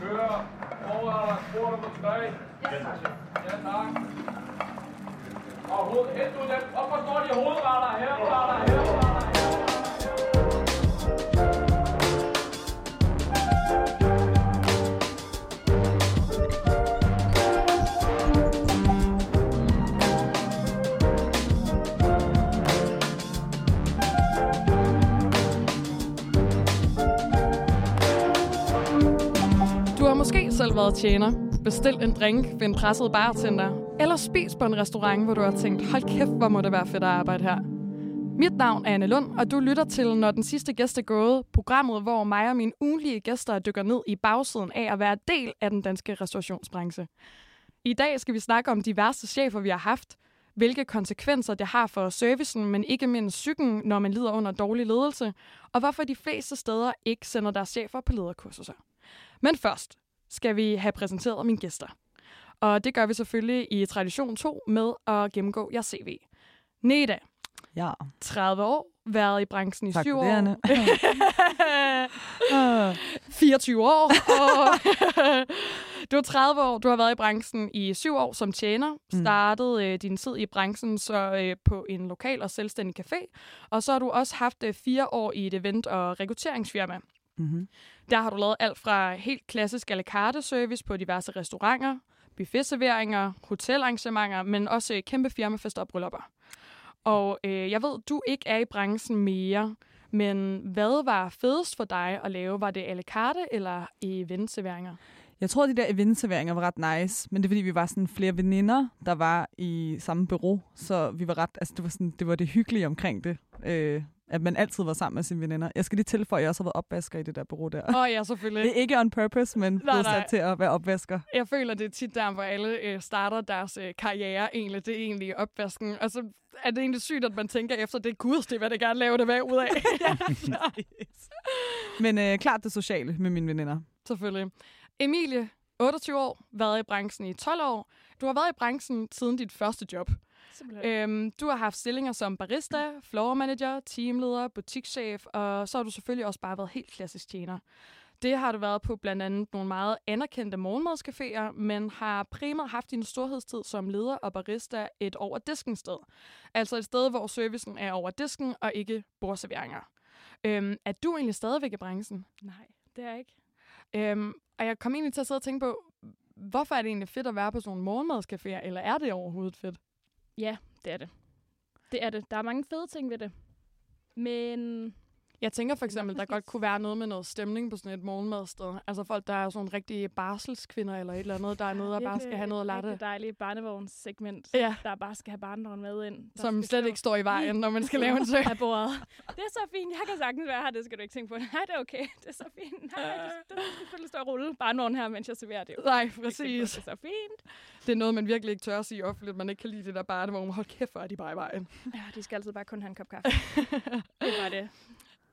Kører forretter, spor nummer 3. Ja, tak. Ja, tak. Og hoved, helt ud. Op og står de hovedretter, her, retter, været tjener, bestil en drink ved en presset bartender, eller spis på en restaurant, hvor du har tænkt, hold kæft, hvor må det være fedt at arbejde her. Mit navn er Anne Lund, og du lytter til Når den sidste gæst er gået, programmet, hvor mig og mine ugenlige gæster dykker ned i bagsiden af at være del af den danske restaurationsbranche. I dag skal vi snakke om de værste chefer, vi har haft, hvilke konsekvenser det har for servicen, men ikke mindst psyken, når man lider under dårlig ledelse, og hvorfor de fleste steder ikke sender deres chefer på lederkurser. Men først skal vi have præsenteret mine gæster. Og det gør vi selvfølgelig i tradition 2 med at gennemgå jeres CV. Neda, Ja. 30 år, været i branchen i Tak 7 for år. det. Ah. 24 år. Og du er 30 år. Du har været i branchen i 7 år som tjener. Mm. Startede øh, din tid i branchen så øh, på en lokal og selvstændig café. Og så har du også haft øh, fire år i et event- og rekrutteringsfirma. Mm-hmm. Der har du lavet alt fra helt klassisk à la carte service på diverse restauranter, buffetserveringer, hotelarrangementer, men også øh, kæmpe firmafester og bryllupper. Og øh, jeg ved, du ikke er i branchen mere, men hvad var fedest for dig at lave? Var det à la carte eller eventserveringer? Jeg tror, de der eventserveringer var ret nice, men det er fordi, vi var sådan flere veninder, der var i samme bureau, så vi var ret, altså det var, sådan, det, var det hyggelige omkring det, øh, at man altid var sammen med sine veninder. Jeg skal lige tilføje, at jeg også har været opvasker i det der bureau der. Åh oh, ja, Det er selvfølgelig. ikke on purpose, men blevet nej. sat til at være opvasker. Jeg føler, det er tit der, hvor alle øh, starter deres øh, karriere egentlig. Det er egentlig opvasken. Og så er det egentlig sygt, at man tænker efter, det er gud, det vil jeg gerne lave det værd ud af. Men øh, klart det sociale med mine veninder. Selvfølgelig. Emilie, 28 år, været i branchen i 12 år. Du har været i branchen siden dit første job. Simpelthen. Øhm, du har haft stillinger som barista, floor manager, teamleder, butikschef, og så har du selvfølgelig også bare været helt klassisk tjener. Det har du været på blandt andet nogle meget anerkendte morgenmadscaféer, men har primært haft din storhedstid som leder og barista et over disken sted. Altså et sted, hvor servicen er over disken og ikke bordserveringer. Øhm, er du egentlig stadigvæk i branchen? Nej, det er jeg ikke. Øhm, og jeg kom egentlig til at sidde og tænke på, hvorfor er det egentlig fedt at være på sådan nogle morgenmadscaféer, eller er det overhovedet fedt? Ja, det er det. Det er det. Der er mange fede ting ved det. Men jeg tænker for Det eksempel, der godt kunne være noget med noget stemning på sådan et morgenmadsted. Altså folk, der er sådan rigtige barselskvinder eller et eller andet, der er nede og bare skal have noget et latte. rigtig dejligt barnevognssegment, Ja, der bare skal have barnevogn med ind. Der som slet ikke står i vejen, når man skal lave en sø. af bordet. Det er så fint. Jeg kan sagtens være her. Det skal du ikke tænke på. Nej, det er okay. Det er så fint. Nej, det, det, det selvfølgelig stå og rulle barnevognen her, mens jeg serverer det. Nej, Det præcis. er så fint. Det er noget, man virkelig ikke tør at sige offentligt, at man ikke kan lide det der barnevogn. Hold kæft, hvor er de bare i vejen. Ja, de skal altid bare kun have en kop kaffe. Det var det.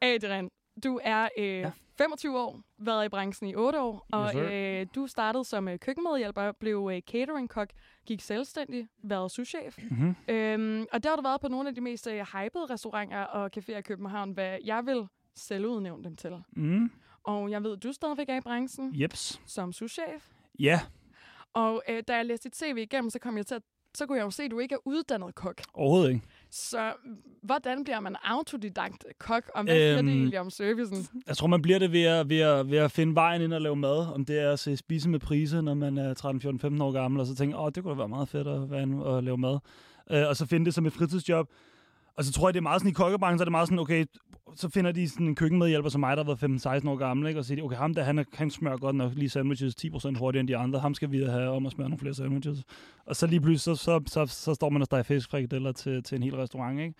Adrian, du er øh, Ja. 25 år, været i branchen i 8 år, og sir. øh, du startede som øh, køkkenmedhjælper, blev øh, cateringkok, gik selvstændig, været souschef. Mm-hmm. Øhm, og der har du været på nogle af de mest øh, hypede restauranter og caféer i København, hvad jeg vil selv udnævne dem til. Mm. Og jeg ved, du stadigvæk er i branchen Jeps. som souschef. Ja, Og øh, da jeg læste dit CV igennem, så kom jeg til at så kunne jeg jo se, at du ikke er uddannet kok. overhovedet ikke. Så hvordan bliver man autodidakt kok, og hvad øhm, det egentlig om servicen? Jeg tror, man bliver det ved at, ved, at, ved at finde vejen ind og lave mad. Om det er at se spise med priser, når man er 13, 14, 15 år gammel, og så tænker, åh, det kunne da være meget fedt at, inde og lave mad. Øh, og så finde det som et fritidsjob. Og så tror jeg, det er meget sådan i kokkebranchen, så er det meget sådan, okay, så finder de sådan en køkkenmedhjælper som mig, der har været 15-16 år gammel, ikke? og siger, okay, ham der, han, han smører godt nok lige sandwiches 10% hurtigere end de andre. Ham skal vi have om at smøre nogle flere sandwiches. Og så lige pludselig, så, så, så, så står man og steger fiskfrikadeller til, til en hel restaurant, ikke?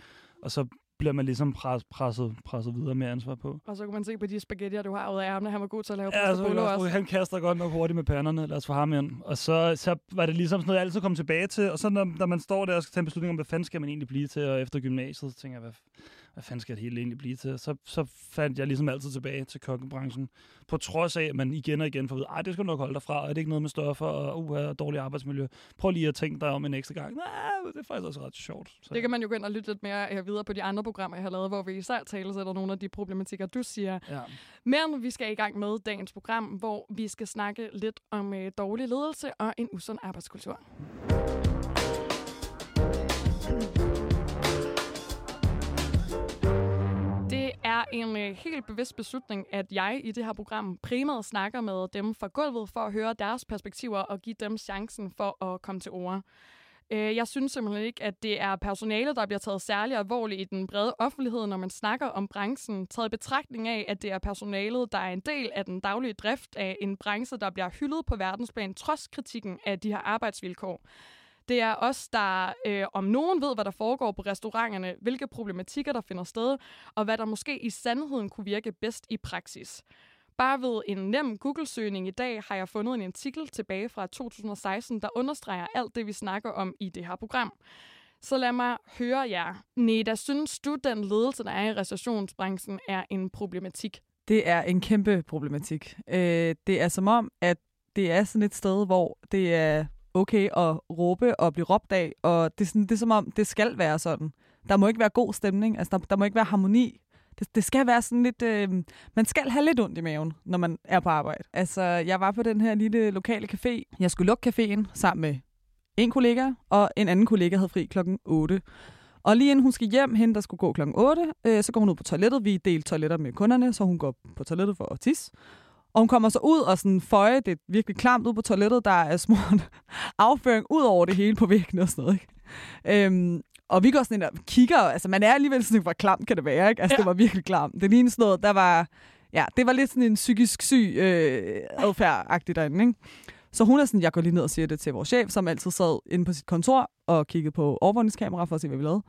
Og så bliver man ligesom pres, presset, presset videre med ansvar på. Og så kunne man se på de spaghettier, du har ud af ærmene. Han var god til at lave Ja, ja, så pasta også, også. han kaster godt nok hurtigt med panderne. Lad os få ham ind. Og så, så var det ligesom sådan noget, jeg altid kom tilbage til. Og så når, når man står der og skal tage en beslutning om, hvad fanden skal man egentlig blive til og efter gymnasiet, så tænker jeg, hvad, hvad fanden skal det hele egentlig blive til? Så, så fandt jeg ligesom altid tilbage til kokkebranchen, på trods af, at man igen og igen får at vide, det skal du nok holde dig fra, er det ikke noget med stoffer og uh, dårligt arbejdsmiljø? Prøv lige at tænke dig om en ekstra gang. Nej, det er faktisk også ret sjovt. Så. Det kan man jo gå ind og lytte lidt mere uh, videre på de andre programmer, jeg har lavet, hvor vi især taler sætter nogle af de problematikker, du siger. Ja. Men vi skal i gang med dagens program, hvor vi skal snakke lidt om uh, dårlig ledelse og en usund arbejdskultur. En uh, helt bevidst beslutning, at jeg i det her program primært snakker med dem fra gulvet for at høre deres perspektiver og give dem chancen for at komme til ord. Øh, Jeg synes simpelthen ikke, at det er personale, der bliver taget særlig alvorligt i den brede offentlighed, når man snakker om branchen, taget i betragtning af, at det er personalet, der er en del af den daglige drift af en branche, der bliver hyldet på verdensplan, trods kritikken af de her arbejdsvilkår. Det er os, der øh, om nogen ved, hvad der foregår på restauranterne, hvilke problematikker der finder sted, og hvad der måske i sandheden kunne virke bedst i praksis. Bare ved en nem Google-søgning i dag har jeg fundet en artikel tilbage fra 2016, der understreger alt det, vi snakker om i det her program. Så lad mig høre jer. Neda, synes du, den ledelse, der er i restaurationsbranchen, er en problematik? Det er en kæmpe problematik. Øh, det er som om, at det er sådan et sted, hvor det er okay at råbe og blive råbt af, og det er, sådan, det er som om, det skal være sådan. Der må ikke være god stemning, altså der, der må ikke være harmoni. Det, det skal være sådan lidt... Øh, man skal have lidt ondt i maven, når man er på arbejde. Altså, jeg var på den her lille lokale café. Jeg skulle lukke caféen sammen med en kollega, og en anden kollega havde fri klokken 8. Og lige inden hun skal hjem, hende der skulle gå klokken 8, øh, så går hun ud på toilettet. Vi delte toiletter med kunderne, så hun går på toilettet for at tisse. Og hun kommer så ud og sådan føje, det virkelig klamt ud på toilettet, der er smurt afføring ud over det hele på væggen og sådan noget. Ikke? Øhm, og vi går sådan ind og kigger, altså man er alligevel sådan, hvor klamt kan det være, ikke? Altså ja. det var virkelig klamt. Det lignede sådan noget, der var, ja, det var lidt sådan en psykisk syg øh, adfærd derinde, ikke? Så hun er sådan, jeg går lige ned og siger det til vores chef, som altid sad inde på sit kontor og kiggede på overvågningskamera for at se, hvad vi lavede.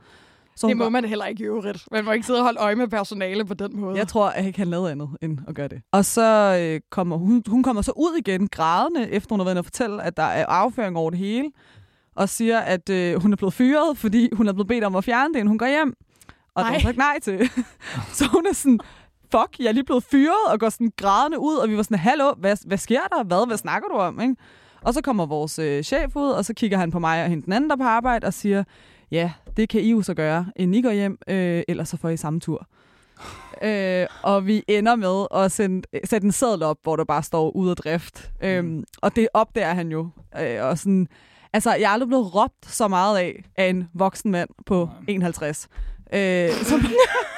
Så Det må går- man heller ikke i øvrigt. Man må ikke sidde og holde øje med personale på den måde. Jeg tror, at ikke han lavede andet end at gøre det. Og så øh, kommer hun, hun kommer så ud igen grædende, efter hun har været inde og fortælle, at der er afføring over det hele. Og siger, at øh, hun er blevet fyret, fordi hun er blevet bedt om at fjerne det, inden hun går hjem. Og det har hun nej til. så hun er sådan, fuck, jeg er lige blevet fyret, og går sådan grædende ud. Og vi var sådan, hallo, hvad, hvad sker der? Hvad, hvad snakker du om? Ikke? Og så kommer vores øh, chef ud, og så kigger han på mig og hende den anden, der er på arbejde, og siger, ja, det kan I jo så gøre, inden I går hjem, øh, ellers så får I samme tur. øh, og vi ender med at sende, sætte en seddel op, hvor der bare står ud af drift. Mm. Øhm, og det opdager han jo. Øh, og sådan, altså, jeg er aldrig blevet råbt så meget af, af en voksen mand på 51. Øh, som,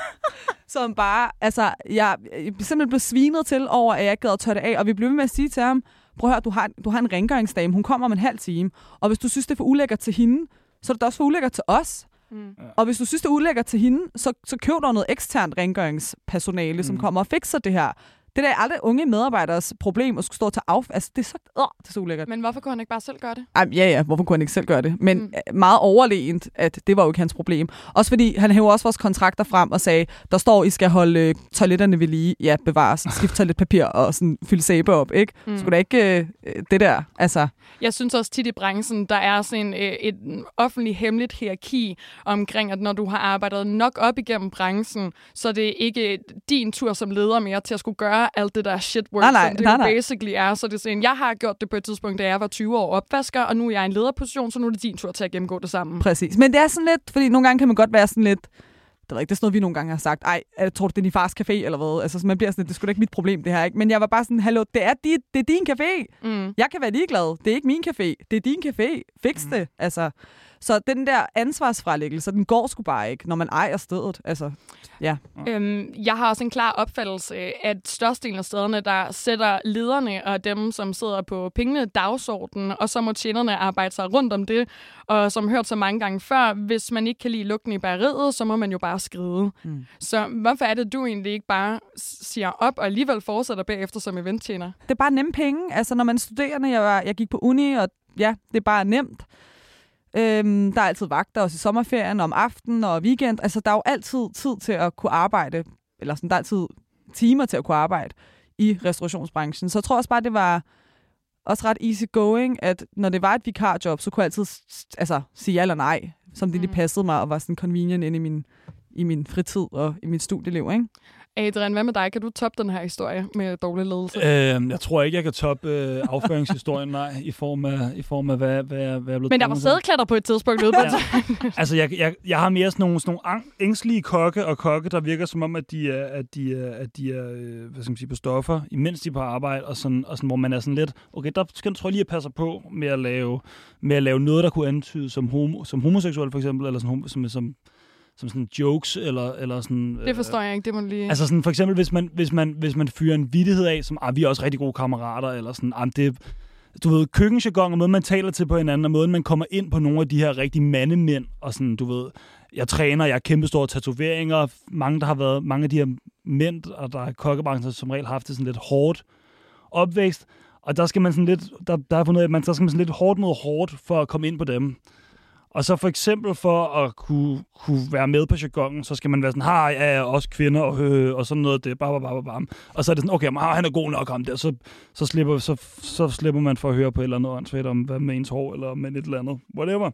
som bare, altså, jeg, jeg simpelthen blev svinet til over, at jeg ikke gad at tørre det af. Og vi blev ved med at sige til ham, prøv at høre, du har, du har en rengøringsdame, hun kommer om en halv time. Og hvis du synes, det er for ulækkert til hende, så er det da også for ulækkert til os. Mm. Og hvis du synes, det er ulækkert til hende, så, så køb dig noget eksternt rengøringspersonale, mm. som Mm. kommer og fikser det her. Det der er aldrig unge medarbejderes problem at skulle stå og tage af. Altså, det er så, øh, det er så ulækkert. Men hvorfor kunne han ikke bare selv gøre det? Ej, ja, ja, hvorfor kunne han ikke selv gøre det? Men Mm. mm. meget overlegent, at det var jo ikke hans problem. Også fordi han hævde også vores kontrakter frem og sagde, der står, I skal holde øh, toiletterne ved lige. Ja, bevares. Skift toiletpapir og sådan, fylde sæbe op, ikke? Mm. Skulle da ikke øh, øh, det der, altså... Jeg synes også tit i branchen, der er sådan øh, et offentlig hemmeligt hierarki omkring, at når du har arbejdet nok op igennem branchen, så er det ikke din tur som leder mere til at skulle gøre alt det der shit work, Nej, nej, som det nej, nej. basically er. Så det er sådan, jeg har gjort det på et tidspunkt, da jeg var 20 år opvasker, og nu er jeg i en lederposition, så nu er det din tur til at gennemgå det samme. Præcis. Men det er sådan lidt, fordi nogle gange kan man godt være sådan lidt, det ved ikke, det er sådan noget, vi nogle gange har sagt, ej, jeg tror du, det er din fars café, eller hvad? Altså, så man bliver sådan det er sgu da ikke mit problem, det her, ikke? Men jeg var bare sådan, hallo, det er, dit, det er din café. Mm. Jeg kan være ligeglad. Det er ikke min café. Det er din café. Fix Mm. det. Altså, så den der ansvarsfralæggelse, den går sgu bare ikke, når man ejer stedet. Altså, Øhm, jeg har også en klar opfattelse at størstedelen af stederne, der sætter lederne og dem, som sidder på pengene dagsordenen, og så må tjenerne arbejde sig rundt om det. Og som hørt så mange gange før, hvis man ikke kan lide lugten i bageriet, så må man jo bare skride. Mm. Så hvorfor er det, du egentlig ikke bare siger op og alligevel fortsætter bagefter som eventtjener? det er bare nemme penge. Altså, når man er studerende, jeg, var, jeg gik på uni, og ja, det er bare nemt. Øhm, der er altid vagter, også i sommerferien, om aftenen og weekend. Altså, der er jo altid tid til at kunne arbejde, eller sådan, der er altid timer til at kunne arbejde i restaurationsbranchen. Så jeg tror også bare, det var også ret easy going, at når det var et vikarjob, så kunne jeg altid altså, sige ja eller nej, som det lige Mm. passede mig, og var sådan convenient inde i min, i min fritid og i mit studieliv. Ikke? Adrian, hvad med dig? Kan du toppe den her historie med dårlig ledelse? Øh, jeg tror ikke, jeg kan toppe øh, afføringshistorien, nej, i form af, i form af hvad, hvad, jeg- hvad jeg blevet Men der var sædeklatter på et tidspunkt ude på Ja. Altså, jeg, jeg, jeg har mere sådan nogle, sådan nogle ængstlige kokke og kokke, der virker som om, at de er, at de er, at de er øh, hvad skal man sige, på stoffer, imens de er på arbejde, og, sådan, og sådan, hvor man er sådan lidt, okay, der skal tror jeg lige at passe på med at lave, med at lave noget, der kunne antyde som, homo, som homoseksuel for eksempel, eller sådan, homo- som, som, som sådan jokes, eller, eller sådan... Det forstår jeg ikke, det må lige... Altså sådan, for eksempel, hvis man, hvis man, hvis man fyrer en vittighed af, som, ah, vi er også rigtig gode kammerater, eller sådan, ah, det, du ved, køkkenjargon og måden, man taler til på hinanden, og måden, man kommer ind på nogle af de her rigtig mandemænd, og sådan, du ved, jeg træner, jeg har kæmpe store tatoveringer, mange, der har været, mange af de her mænd, og der er kokkebranchen, som regel har haft det sådan lidt hårdt opvækst, og der skal man sådan lidt, der, der er fundet at man, der skal man sådan lidt hårdt mod hårdt for at komme ind på dem. Og så for eksempel for at kunne, kunne være med på jargonen, så skal man være sådan, har jeg er også kvinder, og, øh, og sådan noget det, bare, bare, bare. Og så er det sådan, okay, men, ah, han er god nok ham der, så, så, slipper, så, så slipper man for at høre på et eller andet åndssvagt om, hvad med ens hår, eller med et eller andet, whatever.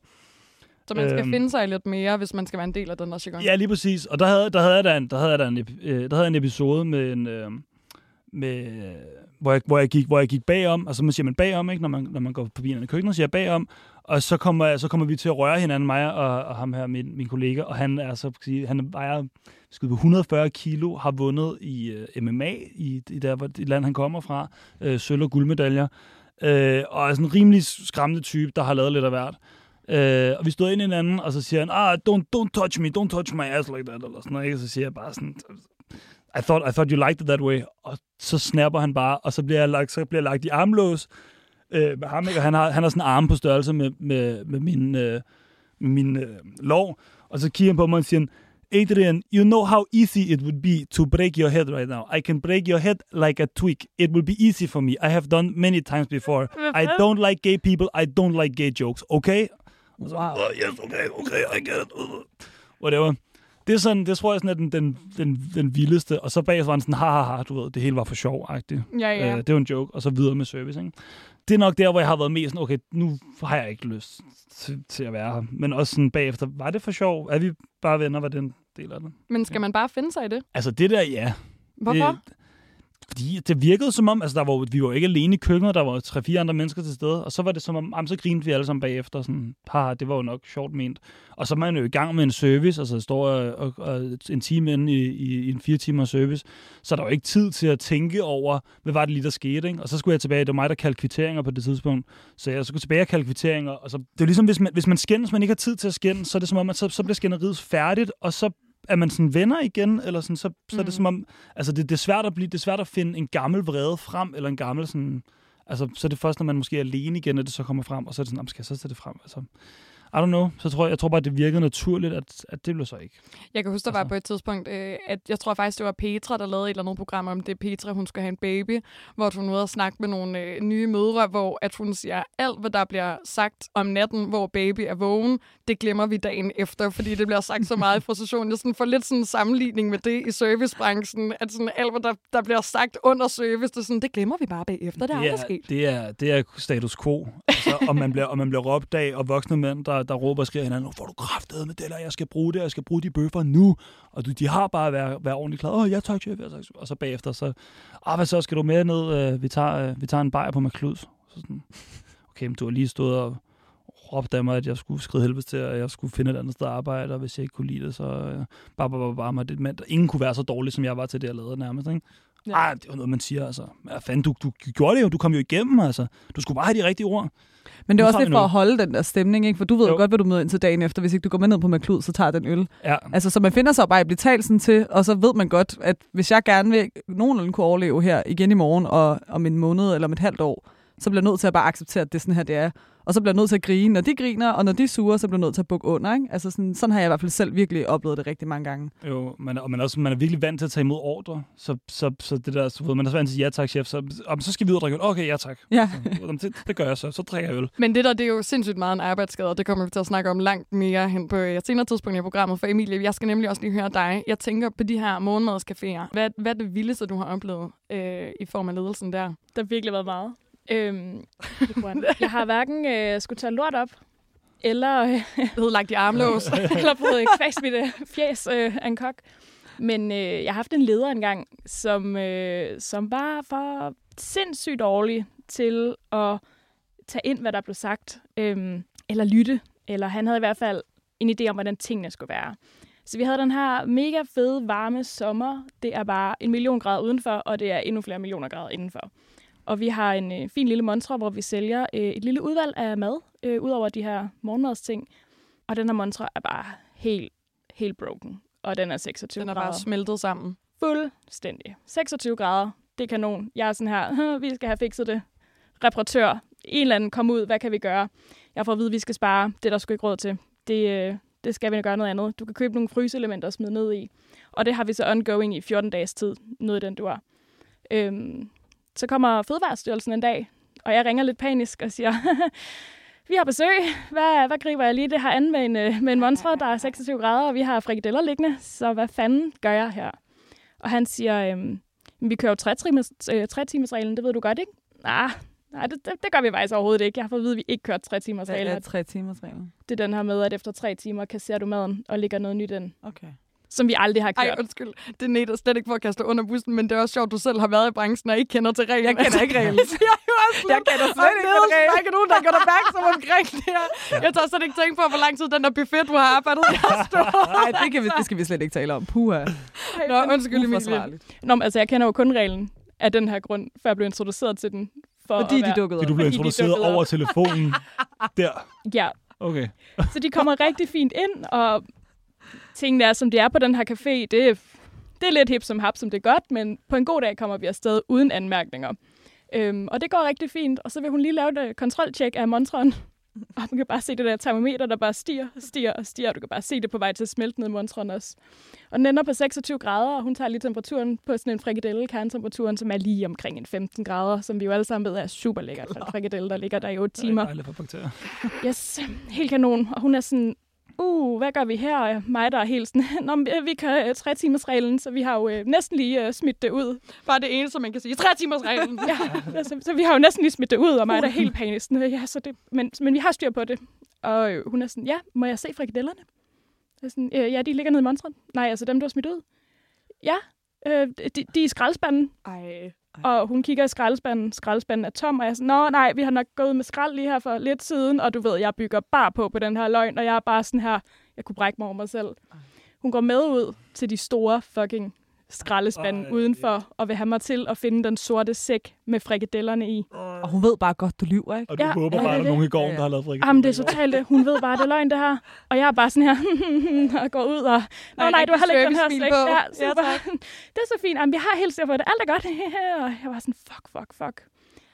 så man skal øhm, finde sig lidt mere, hvis man skal være en del af den der jargon. Ja, lige præcis. Og der havde, der havde jeg da en, der havde jeg da en, øh, der havde en episode med en, øh, med, hvor, jeg, hvor, jeg gik, hvor jeg gik bagom, altså man siger man bagom, ikke? Når, man, når man går forbi en i køkkenet, siger jeg bagom, og så kommer, så kommer vi til at røre hinanden, mig og, og ham her, min, min kollega, og han er så, kan sige, han vejer skyde på 140 kilo, har vundet i øh, uh, MMA, i, i der, hvor det land, han kommer fra, uh, sølv- og guldmedaljer, uh, og er sådan en rimelig skræmmende type, der har lavet lidt af hvert. Øh, og vi stod ind i hinanden, og så siger han, ah, don't, don't touch me, don't touch my ass like that, eller sådan noget, ikke? Og så siger jeg bare sådan, i thought, I thought you liked it that way. Og så snapper han bare, og så bliver jeg lagt, så bliver jeg lagt i armlås øh, med ham, ikke? Og han har, han har sådan en arm på størrelse med, med, med min, øh, med min øh, lov. Og så kigger han på mig og siger, Adrian, you know how easy it would be to break your head right now. I can break your head like a twig. It will be easy for me. I have done many times before. I don't like gay people. I don't like gay jokes. Okay? Og så, Wow. oh, yes, okay, okay, I get it. Uh, Whatever. Det er sådan, det tror jeg sådan er den, den, den, den vildeste. Og så bagefter var han sådan, ha, ha, ha, du ved, det hele var for sjov -agtigt. Ja, ja. Øh, det var en joke, og så videre med service, ikke? Det er nok der, hvor jeg har været mest sådan, okay, nu har jeg ikke lyst til, til at være her. Men også sådan bagefter, var det for sjov? Er vi bare venner, var den del af det? Men skal man bare finde sig i det? Altså det der, ja. Hvorfor? Det, fordi det virkede som om, altså der var, vi var ikke alene i køkkenet, der var tre-fire andre mennesker til stede, og så var det som om, jamen, så grinede vi alle sammen bagefter, sådan, haha, det var jo nok sjovt ment. Og så er man jo i gang med en service, altså står og, og, og en time inde i, i, i en fire timers service, så er der jo ikke tid til at tænke over, hvad var det lige, der skete, ikke? Og så skulle jeg tilbage, det var mig, der kaldte kvitteringer på det tidspunkt, så jeg skulle tilbage og kalde kvitteringer, og så, det er jo ligesom, hvis man, hvis man skændes, man ikke har tid til at skændes, så er det som om, at så, så bliver skænderiet færdigt, og så er man sådan venner igen, eller sådan, så, så er det som om, altså det, det, er svært at blive, det er svært at finde en gammel vrede frem, eller en gammel sådan, altså så er det først, når man måske er alene igen, at det så kommer frem, og så er det sådan, "Jamen, skal jeg så sætte det frem? Altså, I don't know. Så tror jeg, jeg tror bare, det virkede naturligt, at, at det blev så ikke. Jeg kan huske, der var Altså. på et tidspunkt, øh, at jeg tror faktisk, det var Petra, der lavede et eller andet program om det. Petra, hun skulle have en baby, hvor hun var ude og snakke med nogle øh, nye mødre, hvor at hun siger, alt hvad der bliver sagt om natten, hvor baby er vågen, det glemmer vi dagen efter, fordi det bliver sagt så meget i frustration. Jeg sådan får lidt sådan en sammenligning med det i servicebranchen, at sådan alt, hvad der, der bliver sagt under service, det, er sådan, det glemmer vi bare bagefter. Det er aldrig sket. det er, det er status quo. Altså, og, man bliver, og man bliver råbt af, og voksne mænd, der, der råber og skriger hinanden, nu får du kraftet med det, eller jeg skal bruge det, jeg skal bruge de bøffer nu. Og du, de har bare været, været ordentligt klar. Åh, ja tak, chef, ja, tak. Og så bagefter, så, ah, hvad så, skal du med ned? Øh, vi, tager, øh, vi tager en bajer på McCluds. Så sådan, okay, men du har lige stået og råbt af mig, at jeg skulle skride helvede til, at jeg skulle finde et andet sted at arbejde, og hvis jeg ikke kunne lide det, så øh, bare, bare, bare, bare, mig. det, men ingen kunne være så dårlig, som jeg var til det, jeg lavede nærmest, ikke? Ja. Ej, det var noget, man siger, altså. Ja, fanden, du, du gjorde det jo, du kom jo igennem, altså. Du skulle bare have de rigtige ord. Men det er også lidt for noget. at holde den der stemning, ikke? For du ved jo Jo. godt, hvad du møder ind til dagen efter. Hvis ikke du går med ned på McLud, så tager den øl. Ja, Altså, så man finder sig bare i betalelsen til, og så ved man godt, at hvis jeg gerne vil nogenlunde kunne overleve her igen i morgen, og om en måned eller om et halvt år, så bliver jeg nødt til at bare acceptere, at det er sådan her, det er. Og så bliver jeg nødt til at grine, når de griner, og når de er sure, så bliver jeg nødt til at bukke under. Ikke? Altså sådan, sådan har jeg i hvert fald selv virkelig oplevet det rigtig mange gange. jo, man, og man er, også, man er virkelig vant til at tage imod ordre. Så, så, så det der, så ved man er så vant til, ja tak, chef. Så, om, så skal vi ud og drikke øl. Okay, ja tak. Ja. Så, det, det, gør jeg så. Så drikker jeg øl. Men det der, det er jo sindssygt meget en arbejdsskade, og det kommer vi til at snakke om langt mere hen på et senere tidspunkt i programmet. For Emilie, jeg skal nemlig også lige høre dig. Jeg tænker på de her morgenmadscaféer. Hvad, hvad er det vildeste, du har oplevet øh, i form af ledelsen der? Der har virkelig været meget. Øhm, jeg har hverken øh, skulle tage lort op, eller, øh, Ødelagt i armlås. eller fået kvæst mit øh, fjes øh, af en kok. Men øh, jeg har haft en leder engang, som, øh, som var for sindssygt dårlig til at tage ind, hvad der blev sagt, øh, eller lytte. Eller han havde i hvert fald en idé om, hvordan tingene skulle være. Så vi havde den her mega fede, varme sommer. Det er bare en million grader udenfor, og det er endnu flere millioner grader indenfor. Og vi har en øh, fin lille montre, hvor vi sælger øh, et lille udvalg af mad, øh, ud over de her morgenmadsting. Og den her montre er bare helt, helt broken. Og den er 26 Den er grader. bare smeltet sammen. Fuldstændig. 26 grader. Det er kanon. Jeg er sådan her, vi skal have fikset det. Reparatør. En eller anden, kom ud. Hvad kan vi gøre? Jeg får at vide, at vi skal spare. Det er der sgu ikke råd til. Det, øh, det skal vi gøre noget andet. Du kan købe nogle fryseelementer og smide ned i. Og det har vi så ongoing i 14 dages tid. Noget den, du er. Øhm, så kommer Fødevarestyrelsen en dag, og jeg ringer lidt panisk og siger, vi har besøg. Hvad, hvad griber jeg lige det her an med en, øh, med en montre, der er 26 grader, og vi har frikadeller liggende, så hvad fanden gør jeg her? Og han siger, øhm, vi kører jo tre timers, øh, timers reglen, det ved du godt, ikke? Nej, nej det, det, det, gør vi faktisk overhovedet ikke. Jeg har fået at vide, at vi ikke kører tre timers Hvad reglen. er tre timers reglen? Det er den her med, at efter tre timer kasserer du maden og lægger noget nyt ind, Okay. Som vi aldrig har Ej, kørt. undskyld. Det er Neda slet ikke for at kaste under bussen, men det er også sjovt, at du selv har været i branchen og ikke kender til reglen. Jeg kender ikke reglen. jeg også Jeg kender slet ikke reglen. Der er ikke nogen, der gør dig opmærksom omkring det her. Jeg tager slet ikke tænke på, hvor lang tid den der buffet, du har arbejdet, jeg har stået. Nej, det, kan vi, det skal vi slet ikke tale om. Puha. Nå, undskyld, Emilie. Nå, men altså, jeg kender jo kun reglen af den her grund, før jeg blev introduceret til den. For Fordi at de være, dukkede Fordi du op. blev Fordi introduceret op. over telefonen der. Ja, Okay. så de kommer rigtig fint ind, og tingene er, som de er på den her café. Det er, det er lidt hip som hap, som det er godt, men på en god dag kommer vi afsted uden anmærkninger. Øhm, og det går rigtig fint, og så vil hun lige lave et øh, kontroltjek af montren. Og man kan bare se det der termometer, der bare stiger og stiger og stiger. Du kan bare se det på vej til at smelte ned i montren også. Og den ender på 26 grader, og hun tager lige temperaturen på sådan en frikadelle, kernetemperaturen, som er lige omkring en 15 grader, som vi jo alle sammen ved er super lækkert for en frikadelle, der ligger der i 8 timer. Dejligt for bakterier. Yes, helt kanon. Og hun er sådan, uh, hvad gør vi her? Og mig, der er helt sådan, Nå, øh, vi kører øh, tre timers reglen, så vi har jo øh, næsten lige øh, smidt det ud. Bare det eneste, man kan sige. Tre timers reglen. Ja, så, så, vi har jo næsten lige smidt det ud, og mig, der er helt panisk. Sådan, Ja, så det, men, men vi har styr på det. Og øh, hun er sådan, ja, må jeg se frikadellerne? Jeg er sådan, øh, ja, de ligger nede i montren. Nej, altså dem, du har smidt ud. Ja, øh, de, de er i skraldespanden. Ej. Og hun kigger i skraldespanden. Skraldespanden er tom, og jeg er sådan, Nå, nej, vi har nok gået med skrald lige her for lidt siden, og du ved, jeg bygger bare på på den her løgn, og jeg er bare sådan her, jeg kunne brække mig over mig selv. Hun går med ud til de store fucking skraldespanden Ej. udenfor, og vil have mig til at finde den sorte sæk med frikadellerne i. Og hun ved bare godt, du lyver, ikke? Og du Ja, håber bare, at er der er nogen i går, Ja, der har lavet frikadeller. Jamen, det er totalt det. Hun ved bare, det er løgn, det her. Og jeg er bare sådan her, og går ud og... Nå, Ej, nej, du har heller ikke den her sæk. på. Ja, Ja, det er så fint. Jamen, vi har helt styr på det. Alt er godt. og jeg var sådan, fuck, fuck, fuck.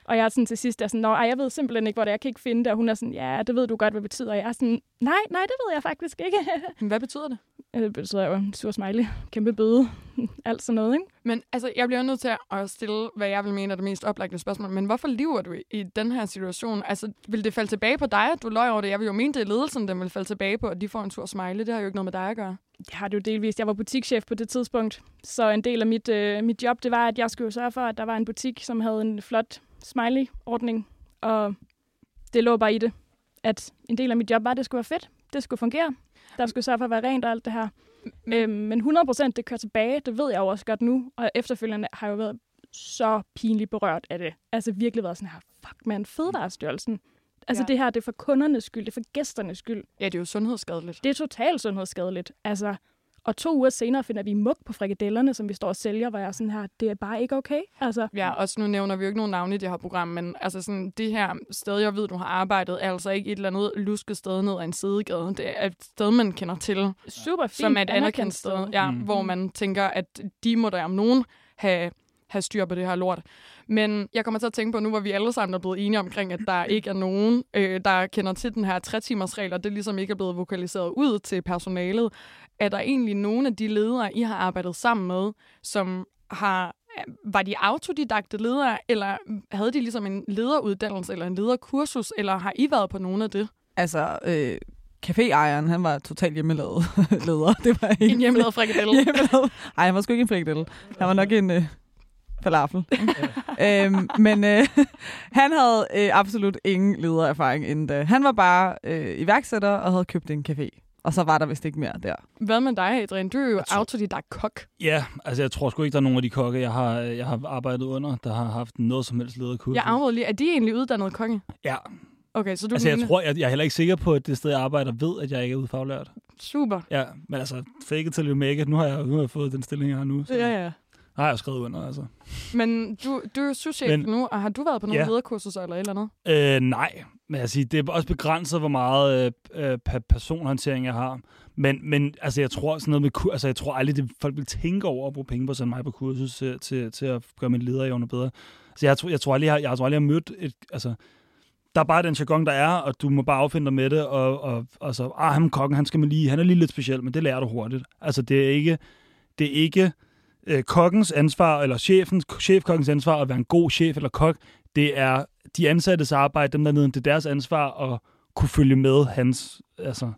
Og jeg er sådan til sidst, er sådan, Nå, ej, jeg ved simpelthen ikke, hvor det er. Jeg kan ikke finde det. Og hun er sådan, ja, det ved du godt, hvad det betyder. Og jeg er sådan, nej, nej, det ved jeg faktisk ikke. Hvad betyder det? det betyder jo en sur smiley. Kæmpe bøde. Alt sådan noget, ikke? Men altså, jeg bliver nødt til at stille, hvad jeg vil mene er det mest oplagte spørgsmål. Men hvorfor lever du i- den her situation? Altså, vil det falde tilbage på dig, at du løj over det? Jeg vil jo mene, det er ledelsen, der vil falde tilbage på, at de får en sur smiley. Det har jo ikke noget med dig at gøre. det har det jo delvist. Jeg var butikschef på det tidspunkt, så en del af mit, øh, mit job, det var, at jeg skulle sørge for, at der var en butik, som havde en flot smiley-ordning, og det lå bare i det, at en del af mit job var, at det skulle være fedt, det skulle fungere, der skulle sørge for at være rent og alt det her. Men- Øhm, men 100% det kører tilbage, det ved jeg jo også godt nu, og efterfølgende har jeg jo været så pinligt berørt af det. Altså virkelig været sådan her, fuck man, Fødevarestyrelsen. Altså ja. det her, det er for kundernes skyld, det er for gæsternes skyld. Ja, det er jo sundhedsskadeligt. Det er totalt sundhedsskadeligt. Altså, og to uger senere finder vi mug på frikadellerne, som vi står og sælger, hvor jeg er sådan her, det er bare ikke okay. Altså, Ja, også nu nævner vi jo ikke nogen navne i det her program, men altså sådan, det her sted, jeg ved, du har arbejdet, er altså ikke et eller andet lusket sted ned ad en sidegade. Det er et sted, man kender til, super fint. som er et anerkendt sted, ja, Mm. mm. hvor man tænker, at de må der om nogen have, have styr på det her lort. Men jeg kommer til at tænke på, nu hvor vi alle sammen er blevet enige omkring, at der ikke er nogen, øh, der kender til den her 3-timers regel, og det ligesom ikke er blevet vokaliseret ud til personalet. Er der egentlig nogen af de ledere, I har arbejdet sammen med, som har var de autodidakte ledere, eller havde de ligesom en lederuddannelse eller en lederkursus, eller har I været på nogen af det? Altså, øh, caféejeren, han var totalt hjemmelavet leder. Det var helt En hjemmelavet frikadelle. hjemmelavet. Ej, han var sgu ikke en frikadelle. Han var nok en, øh, falafel. øhm, men øh, han havde øh, absolut ingen ledererfaring inden da. Han var bare øh, iværksætter og havde købt en café. Og så var der vist ikke mere der. Hvad med dig, Adrian? Du er jo Jeg tror- autodidakt kok. Ja, altså jeg tror sgu ikke, der er nogen af de kokke, jeg har, jeg har arbejdet under, der har haft noget som helst lederkursus. Jeg afråder lige. Er de egentlig uddannet konge? Ja, Okay, så du altså jeg mener- tror, jeg, jeg er heller ikke sikker på, at det sted, jeg arbejder, ved, at jeg ikke er udfaglært. Super. Ja, men altså, fake it till you make it. Nu har jeg, nu har jeg fået den stilling, jeg har nu. Så Ja, ja. Har jeg skrevet under, altså. Men du, du er souschef Men- nu, og har du været på nogle Ja. lederkurser eller et eller andet? Øh, nej, men siger, det er også begrænset, hvor meget øh, øh, personhåndtering jeg har. Men, men altså, jeg tror sådan noget med kur- altså, jeg tror aldrig, det folk vil tænke over at bruge penge på at sende mig på kursus til, til, til at gøre min leder i bedre. Så jeg tror, jeg tror aldrig, jeg, har- jeg tror aldrig, jeg har mødt et, altså, der er bare den jargon, der er, og du må bare affinde dig med det, og, og, og så, ah, ham kokken, han skal man lige, han er lige lidt speciel, men det lærer du hurtigt. Altså, det er ikke, det er ikke øh, kokkens ansvar, eller chefens, chefkokkens ansvar at være en god chef eller kok. Det er de ansattes arbejde, dem der nede, det er deres ansvar at kunne følge med hans, altså,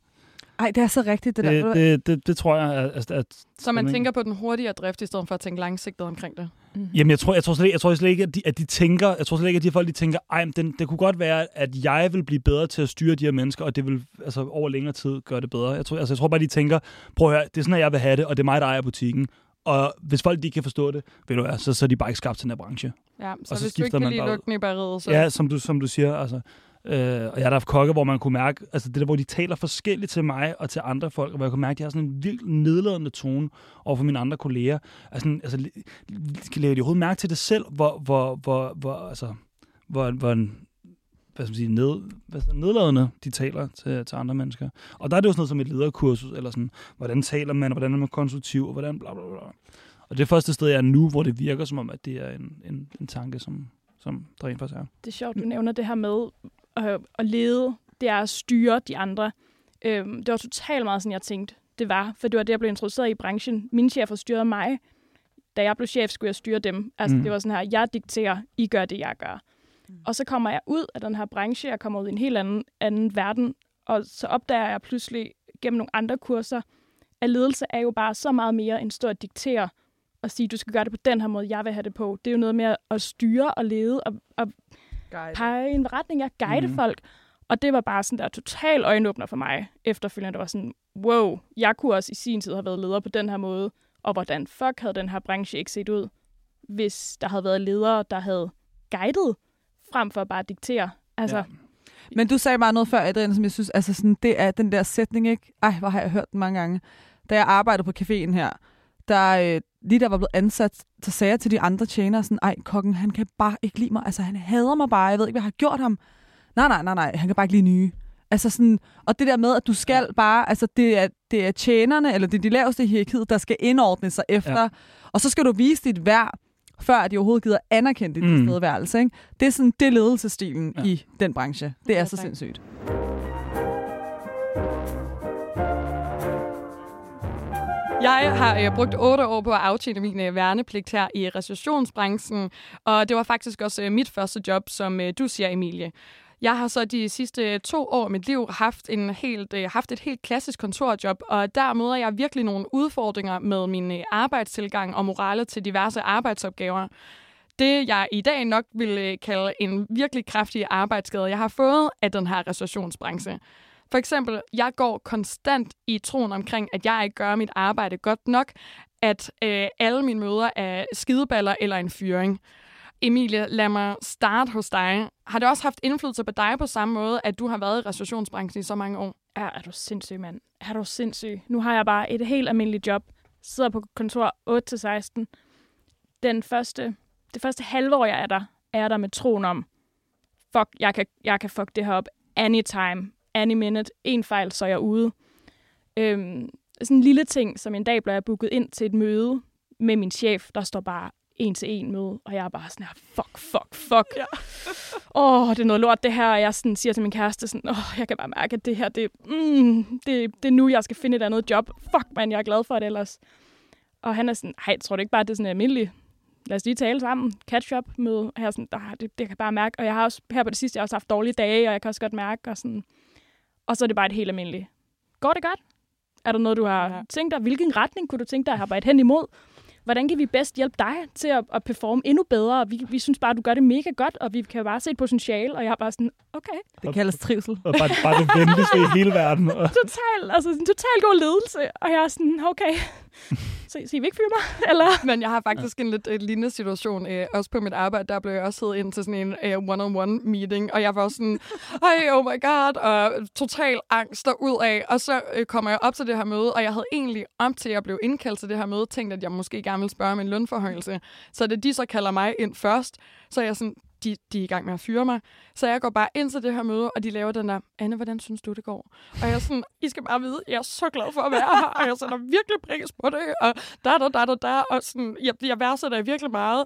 Ej, det er så rigtigt, det, det, der. det, det, det tror jeg, at, at, at Så man tænker på den hurtigere drift, i stedet for at tænke langsigtet omkring det. Jamen, jeg tror, jeg tror slet ikke, jeg tror slet ikke at, de, at de tænker, jeg tror slet ikke, at de folk, de tænker, ej, men den, det kunne godt være, at jeg vil blive bedre til at styre de her mennesker, og det vil altså, over længere tid gøre det bedre. Jeg tror, altså, jeg tror bare, de tænker, prøv at høre, det er sådan, at jeg vil have det, og det er mig, der ejer butikken. Og hvis folk de kan forstå det, ved du hvad, så, så er de bare ikke skabt til den her branche. Ja, så, Og så hvis du ikke skifter kan man lide lugten i bageriet, så... Ja, som du, som du siger, altså. Øh, og jeg har da haft kokke, hvor man kunne mærke, altså det der, hvor de taler forskelligt til mig og til andre folk, og hvor jeg kunne mærke, at de har sådan en vildt nedladende tone over for mine andre kolleger. Altså, altså lave de overhovedet mærke til det selv, hvor, hvor, hvor, hvor altså, hvor, hvor en, hvad skal man sige, ned, hvad nedladende de taler til, til andre mennesker. Og der er det jo sådan noget som et lederkursus, eller sådan, hvordan taler man, og hvordan er man konstruktiv, og hvordan bla bla bla. Og det er første sted, jeg er nu, hvor det virker som om, at det er en, en, en tanke, som, som der rent faktisk er. Det er sjovt, du nævner det her med øh, at lede. Det er at styre de andre. Øhm, det var totalt meget sådan, jeg tænkte, det var. For det var det, jeg blev introduceret i branchen. Mine chefer styrede mig. Da jeg blev chef, skulle jeg styre dem. Altså, mm. det var sådan her, jeg dikterer, I gør det, jeg gør. Mm. Og så kommer jeg ud af den her branche, jeg kommer ud i en helt anden, anden verden, og så opdager jeg pludselig gennem nogle andre kurser, at ledelse er jo bare så meget mere end stå at diktere og sige, du skal gøre det på den her måde, jeg vil have det på. Det er jo noget med at styre og lede og, og pege i en retning, jeg guide mm. folk. Og det var bare sådan der total øjenåbner for mig efterfølgende. Det var sådan, wow, jeg kunne også i sin tid have været leder på den her måde. Og hvordan fuck havde den her branche ikke set ud, hvis der havde været ledere, der havde guidet, frem for bare at diktere. Altså, Ja. ja. Men du sagde bare noget før, Adrian, som jeg synes, altså sådan, det er den der sætning, ikke? Ej, hvor har jeg hørt den mange gange. Da jeg arbejdede på caféen her, der øh, lige der var blevet ansat, så sagde jeg til de andre tjenere sådan, ej, kokken, han kan bare ikke lide mig. Altså, han hader mig bare. Jeg ved ikke, hvad jeg har gjort ham. Nej, nej, nej, nej, han kan bare ikke lide nye. Altså sådan, og det der med, at du skal bare, altså det er, det er tjenerne, eller det er de laveste i hierarkiet, der skal indordne sig efter, Ja. ja. og så skal du vise dit værd, før at de overhovedet gider anerkende dit Mm. stedværelse. Ikke? Det er sådan, det er ledelsestilen Ja. i den branche. Det er Ja, så tak. sindssygt. Jeg har øh, brugt otte år på at aftjene min øh, værnepligt her i restaurationsbranchen, og det var faktisk også øh, mit første job, som øh, du siger, Emilie. Jeg har så de sidste to år af mit liv haft, en helt, øh, haft et helt klassisk kontorjob, og der møder jeg virkelig nogle udfordringer med min øh, arbejdstilgang og morale til diverse arbejdsopgaver. Det, jeg i dag nok vil øh, kalde en virkelig kraftig arbejdsskade, jeg har fået af den her restaurationsbranche. For eksempel, jeg går konstant i troen omkring, at jeg ikke gør mit arbejde godt nok, at øh, alle mine møder er skideballer eller en fyring. Emilie, lad mig starte hos dig. Har det også haft indflydelse på dig på samme måde, at du har været i restaurationsbranchen i så mange år? Ja, er du sindssyg, mand. Er du sindssyg. Nu har jeg bare et helt almindeligt job. Sidder på kontor 8-16. Den første, det første halve år, jeg er der, er jeg der med troen om, fuck, jeg kan, jeg kan fuck det her op anytime, any minute. En fejl, så er jeg ude. Øhm, sådan en lille ting, som en dag blev jeg booket ind til et møde med min chef, der står bare en til en møde, og jeg er bare sådan her, fuck, fuck, fuck. Ja. Åh, det er noget lort, det her, og jeg sådan siger til min kæreste, sådan, åh, jeg kan bare mærke, at det her, det, mm, det, det er nu, jeg skal finde et andet job. Fuck, man, jeg er glad for det ellers. Og han er sådan, hej, tror du ikke bare, det er sådan almindeligt? Lad os lige tale sammen. Catch up med. Og jeg er sådan, "Ah, det, det kan jeg bare mærke. Og jeg har også, her på det sidste, jeg har også haft dårlige dage, og jeg kan også godt mærke, og sådan. Og så er det bare et helt almindeligt. Går det godt? Er der noget, du har ja. tænkt dig? Hvilken retning kunne du tænke dig at arbejde hen imod? Hvordan kan vi bedst hjælpe dig til at, at performe endnu bedre? Vi, vi synes bare, du gør det mega godt, og vi kan bare se et potentiale, og jeg er bare sådan, okay. Det kaldes trivsel. Og bare, bare det venligste i hele verden. Total, altså en total god ledelse, og jeg er sådan, okay, så, så I vil ikke fyre mig? Eller? Men jeg har faktisk en lidt et lignende situation. Øh, også på mit arbejde, der blev jeg også siddet ind til sådan en øh, one-on-one meeting, og jeg var sådan, hey, oh my god, og total angst ud af. Og så øh, kommer jeg op til det her møde, og jeg havde egentlig op til, at jeg blev indkaldt til det her møde, tænkt, at jeg måske gerne ville spørge om en lønforhøjelse. Så det de så kalder mig ind først, så er jeg sådan, de, de er i gang med at fyre mig. Så jeg går bare ind til det her møde, og de laver den der, Anne, hvordan synes du, det går? Og jeg er sådan, I skal bare vide, jeg er så glad for at være her, og jeg sætter virkelig pris på det, og da, da, da, da, da, og sådan, jeg, jeg værdsætter virkelig meget,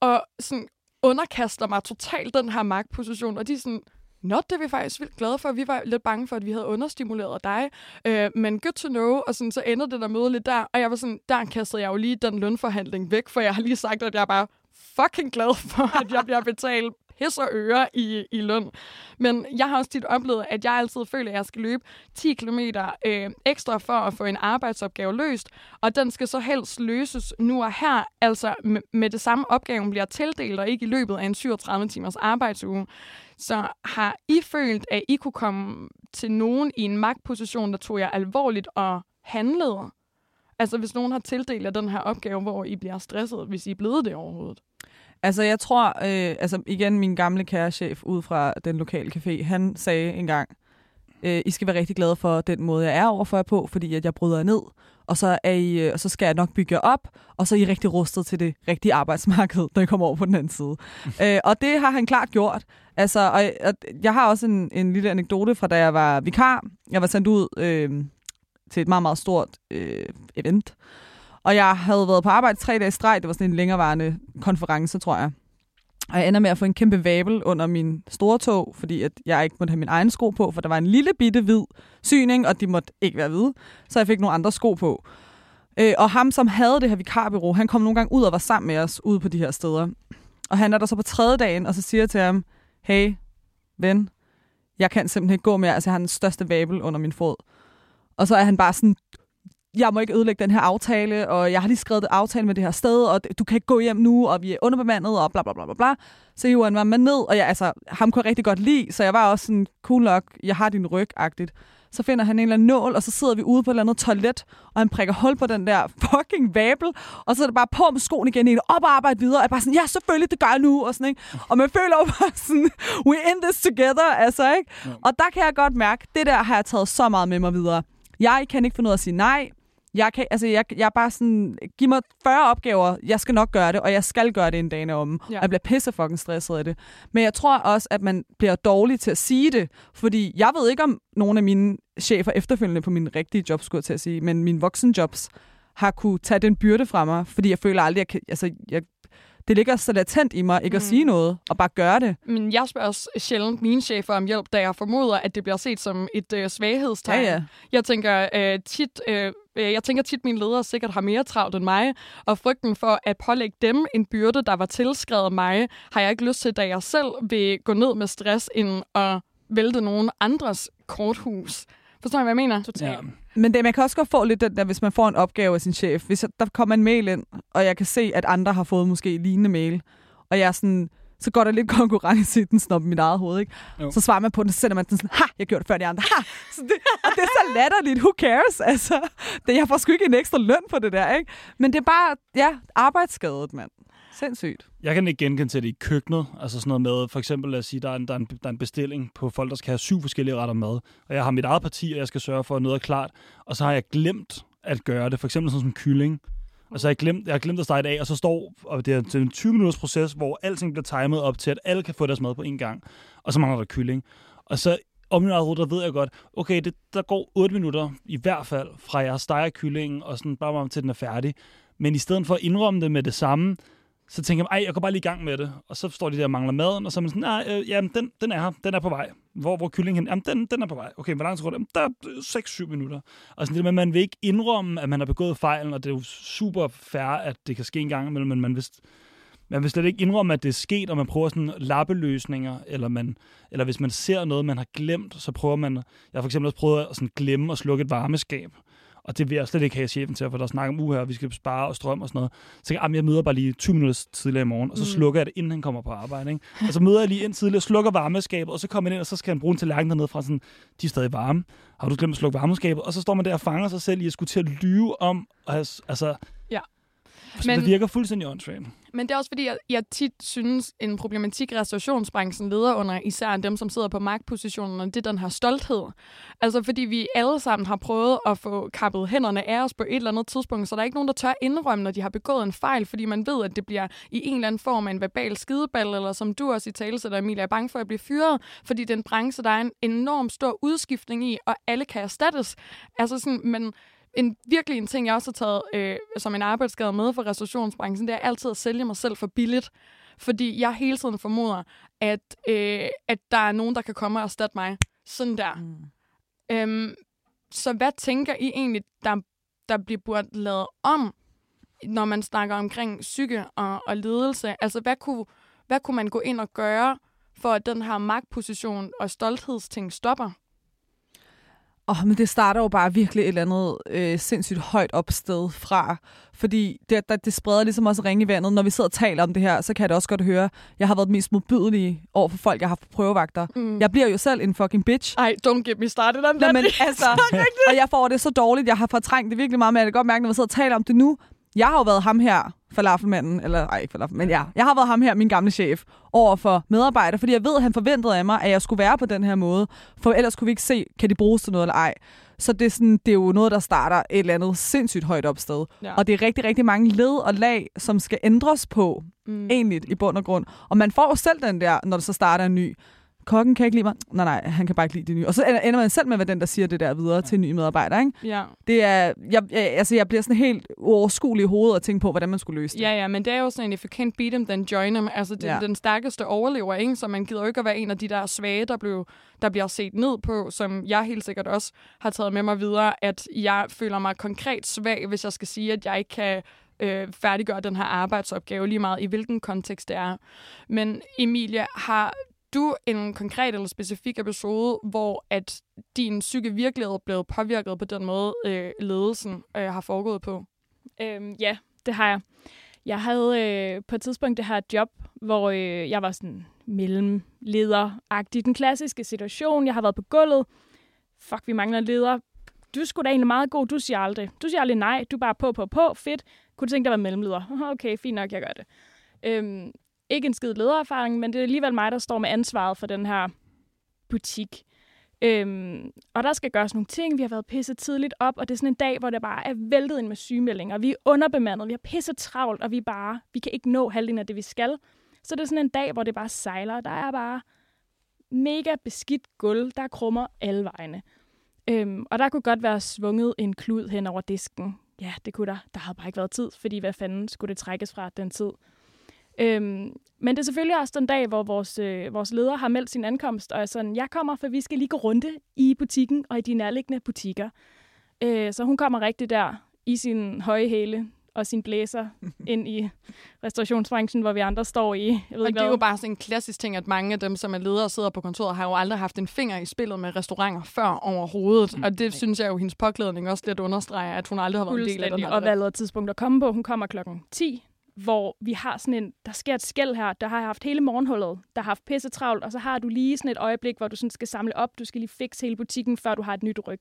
og sådan underkaster mig totalt den her magtposition, og de er sådan, Nå, det er vi faktisk vildt glade for. Vi var lidt bange for, at vi havde understimuleret dig. Øh, men good to know. Og sådan, så ender det der møde lidt der. Og jeg var sådan, der kastede jeg jo lige den lønforhandling væk, for jeg har lige sagt, at jeg er bare fucking glad for, at jeg bliver betalt pis og øre i, i løn. Men jeg har også tit oplevet, at jeg altid føler, at jeg skal løbe 10 km øh, ekstra for at få en arbejdsopgave løst, og den skal så helst løses nu og her, altså med, med det samme opgaven bliver tildelt, og ikke i løbet af en 37 timers arbejdsuge. Så har I følt, at I kunne komme til nogen i en magtposition, der tog jer alvorligt og handlede? Altså hvis nogen har tildelt jer den her opgave, hvor I bliver stresset, hvis I er blevet det overhovedet? Altså, jeg tror, øh, altså igen, min gamle kærechef ud fra den lokale café, han sagde engang, øh, I skal være rigtig glade for den måde, jeg er overfor jer på, fordi at jeg bryder jer ned, og så, er I, øh, og så skal jeg nok bygge jer op, og så er I rigtig rustet til det rigtige arbejdsmarked, når I kommer over på den anden side. øh, og det har han klart gjort. Altså, og, og jeg har også en, en lille anekdote fra, da jeg var vikar. Jeg var sendt ud øh, til et meget, meget stort øh, event, og jeg havde været på arbejde tre dage streg. Det var sådan en længerevarende konference, tror jeg. Og jeg ender med at få en kæmpe vabel under min store tog, fordi at jeg ikke måtte have min egen sko på, for der var en lille bitte hvid syning, og de måtte ikke være hvide. Så jeg fik nogle andre sko på. Øh, og ham, som havde det her vikarbyrå, han kom nogle gange ud og var sammen med os ude på de her steder. Og han er der så på tredje dagen, og så siger jeg til ham, hey, ven, jeg kan simpelthen ikke gå mere. Altså, jeg har den største vabel under min fod. Og så er han bare sådan, jeg må ikke ødelægge den her aftale, og jeg har lige skrevet aftale med det her sted, og du kan ikke gå hjem nu, og vi er underbemandet, og bla bla bla bla bla. Så hiver han mig ned, og jeg, altså, ham kunne jeg rigtig godt lide, så jeg var også sådan, cool nok, jeg har din ryg-agtigt. Så finder han en eller anden nål, og så sidder vi ude på et eller andet toilet, og han prikker hul på den der fucking vabel, og så er det bare på med skoen igen, en op og arbejde videre, og bare sådan, ja, selvfølgelig, det gør jeg nu, og sådan, ikke? Og man føler jo bare sådan, we in this together, altså, ikke? Og der kan jeg godt mærke, det der har jeg taget så meget med mig videre. Jeg kan ikke finde ud af at sige nej, jeg, kan, altså, jeg, jeg er bare sådan, giv mig 40 opgaver, jeg skal nok gøre det, og jeg skal gøre det en dag om. Ja. Og jeg bliver pisse fucking stresset af det. Men jeg tror også, at man bliver dårlig til at sige det, fordi jeg ved ikke, om nogle af mine chefer efterfølgende på mine rigtige jobs, skulle jeg til at sige, men mine voksenjobs, har kunne tage den byrde fra mig, fordi jeg føler aldrig, at jeg, kan, altså, jeg det ligger så latent i mig ikke at mm. sige noget, og bare gøre det. Men jeg spørger også sjældent mine chefer om hjælp, da jeg formoder, at det bliver set som et øh, svaghedstegn. Ja, ja. Jeg tænker øh, tit... Øh, jeg tænker tit, at mine ledere sikkert har mere travlt end mig, og frygten for at pålægge dem en byrde, der var tilskrevet mig, har jeg ikke lyst til, da jeg selv vil gå ned med stress, end at vælte nogen andres korthus. Forstår I, hvad jeg mener? Totalt. Ja. Men det, man kan også godt få lidt den der, hvis man får en opgave af sin chef. Hvis der kommer en mail ind, og jeg kan se, at andre har fået måske lignende mail, og jeg er sådan, så går der lidt konkurrence i den snop i mit eget hoved, ikke? Jo. Så svarer man på den, så sender man den sådan, ha, jeg gjorde det før de andre, ha! Så det, og det er så latterligt, who cares? Altså, det, jeg får sgu ikke en ekstra løn på det der, ikke? Men det er bare, ja, arbejdsskadet, mand. Sindssygt. Jeg kan ikke genkende til det i køkkenet. Altså sådan noget med, for eksempel lad os sige, der er, en, der, er en, der er en bestilling på folk, der skal have syv forskellige retter mad. Og jeg har mit eget parti, og jeg skal sørge for, at noget er klart. Og så har jeg glemt at gøre det. For eksempel sådan som kylling. Og så har jeg glemt, jeg har glemt at starte af, og så står, og det er en 20 minutters proces, hvor alting bliver timet op til, at alle kan få deres mad på en gang. Og så mangler der kylling. Og så om min eget der ved jeg godt, okay, det, der går 8 minutter i hvert fald, fra jeg steger kyllingen, og sådan bare til den er færdig. Men i stedet for at indrømme det med det samme, så tænker jeg, ej, jeg går bare lige i gang med det. Og så står de der og mangler maden, og så er man sådan, nej, øh, jamen, den, den er her, den er på vej. Hvor, hvor kyllingen hen? Jamen, den, den er på vej. Okay, hvor lang tid går det? Der er øh, 6-7 minutter. Og sådan det med, man vil ikke indrømme, at man har begået fejlen, og det er jo super fair, at det kan ske en gang imellem, men man vil, man vil slet ikke indrømme, at det er sket, og man prøver sådan lappeløsninger, eller, man, eller hvis man ser noget, man har glemt, så prøver man, jeg har for eksempel også prøvet at sådan glemme at slukke et varmeskab. Og det vil jeg slet ikke have chefen til, for der snakker om uge her, og vi skal spare og strøm og sådan noget. Så jeg, jeg møder bare lige 20 minutter tidligere i morgen, og så Mm. slukker jeg det, inden han kommer på arbejde. Ikke? Og så møder jeg lige ind tidligere, slukker varmeskabet, og så kommer han ind, og så skal han bruge en tallerken dernede fra sådan, de er stadig varme. Har du glemt at slukke varmeskabet? Og så står man der og fanger sig selv i at skulle til at lyve om, altså, Ja. Så Men- det virker fuldstændig åndssvagt. Men det er også fordi, jeg, jeg tit synes, en problematik restaurationsbranchen leder under, især dem, som sidder på magtpositionerne, det er den her stolthed. Altså fordi vi alle sammen har prøvet at få kappet hænderne af os på et eller andet tidspunkt, så der er ikke nogen, der tør indrømme, når de har begået en fejl, fordi man ved, at det bliver i en eller anden form af en verbal skideball, eller som du også i tale sætter, Emilia, er bange for at blive fyret, fordi det er en branche, der er en enorm stor udskiftning i, og alle kan erstattes. Altså sådan, men en virkelig en ting, jeg også har taget øh, som en arbejdsskade med for restaurationsbranchen, det er altid at sælge mig selv for billigt. Fordi jeg hele tiden formoder, at, øh, at der er nogen, der kan komme og erstatte mig. Sådan der. Mm. Øhm, så hvad tænker I egentlig, der, der bliver burde lavet om, når man snakker omkring psyke og, og ledelse? Altså, hvad kunne, hvad kunne man gå ind og gøre, for at den her magtposition og stolthedsting stopper? Oh, men det starter jo bare virkelig et eller andet øh, sindssygt højt op sted fra. Fordi det, der, det spreder ligesom også ringe i vandet. Når vi sidder og taler om det her, så kan jeg da også godt høre, jeg har været den mest modbydelige over for folk, jeg har haft på prøvevagter. Mm. Jeg bliver jo selv en fucking bitch. Ej, don't get me started on that. men altså, og jeg får det så dårligt. Jeg har fortrængt det virkelig meget, men jeg kan godt mærke, når vi sidder og taler om det nu. Jeg har jo været ham her, falafelmanden, eller ej, ikke falafel, men ja. Jeg har været ham her, min gamle chef, over for medarbejdere, fordi jeg ved, at han forventede af mig, at jeg skulle være på den her måde, for ellers kunne vi ikke se, kan de bruges til noget eller ej. Så det er, sådan, det er jo noget, der starter et eller andet sindssygt højt op sted. Ja. Og det er rigtig, rigtig mange led og lag, som skal ændres på, Mm. egentlig i bund og grund. Og man får jo selv den der, når der så starter en ny. Kokken kan ikke lide mig. Nej, nej, han kan bare ikke lide det nye. Og så ender man selv med at være den, der siger det der videre til en ny medarbejder. Ikke? Ja. Det er, jeg, jeg, altså, jeg bliver sådan helt uoverskuelig i hovedet at tænke på, hvordan man skulle løse det. Ja, ja, men det er jo sådan, if you can't beat them, then join them. Altså, det Ja. den stærkeste overlever, ikke? Så man gider jo ikke at være en af de der svage, der, blev, der bliver set ned på, som jeg helt sikkert også har taget med mig videre, at jeg føler mig konkret svag, hvis jeg skal sige, at jeg ikke kan øh, færdiggøre den her arbejdsopgave, lige meget i hvilken kontekst det er. Men Emilie, har du en konkret eller specifik episode, hvor at din psyke virkelig er blevet påvirket på den måde, øh, ledelsen øh, har foregået på? Øhm, ja, det har jeg. Jeg havde øh, på et tidspunkt det her job, hvor øh, jeg var sådan mellemlederagtig. Den klassiske situation, jeg har været på gulvet. Fuck, vi mangler en leder. Du er sgu da egentlig meget god, du siger aldrig. Du siger aldrig nej, du er bare på, på, på, fedt. Kunne du tænke dig at være mellemleder? Okay, fint nok, jeg gør det. Øhm, ikke en skid ledererfaring, men det er alligevel mig, der står med ansvaret for den her butik. Øhm, og der skal gøres nogle ting. Vi har været pisse tidligt op, og det er sådan en dag, hvor det bare er væltet ind med sygemeldinger. Vi er underbemandet, vi har pisse travlt, og vi bare, vi kan ikke nå halvdelen af det, vi skal. Så det er sådan en dag, hvor det bare sejler. Der er bare mega beskidt gulv, der krummer alle vegne. Øhm, og der kunne godt være svunget en klud hen over disken. Ja, det kunne der. Der havde bare ikke været tid, fordi hvad fanden skulle det trækkes fra den tid? Øhm, men det er selvfølgelig også den dag, hvor vores, øh, vores leder har meldt sin ankomst, og er sådan, jeg kommer, for vi skal lige gå runde i butikken og i de nærliggende butikker. Øh, så hun kommer rigtig der i sin høje hæle og sin blæser ind i restaurationsbranchen, hvor vi andre står i. Jeg ved Og ikke, det er hvad. jo bare sådan en klassisk ting, at mange af dem, som er ledere og sidder på kontoret, har jo aldrig haft en finger i spillet med restauranter før overhovedet. Mm. Og det synes jeg jo, hendes påklædning også lidt understreger, at hun aldrig har været en del af den her Og valget tidspunkt at komme på. Hun kommer klokken 10, hvor vi har sådan en, der sker et skæld her. Der har jeg haft hele morgenhullet, der har haft pisse travlt, og så har du lige sådan et øjeblik, hvor du sådan skal samle op. Du skal lige fikse hele butikken, før du har et nyt ryg.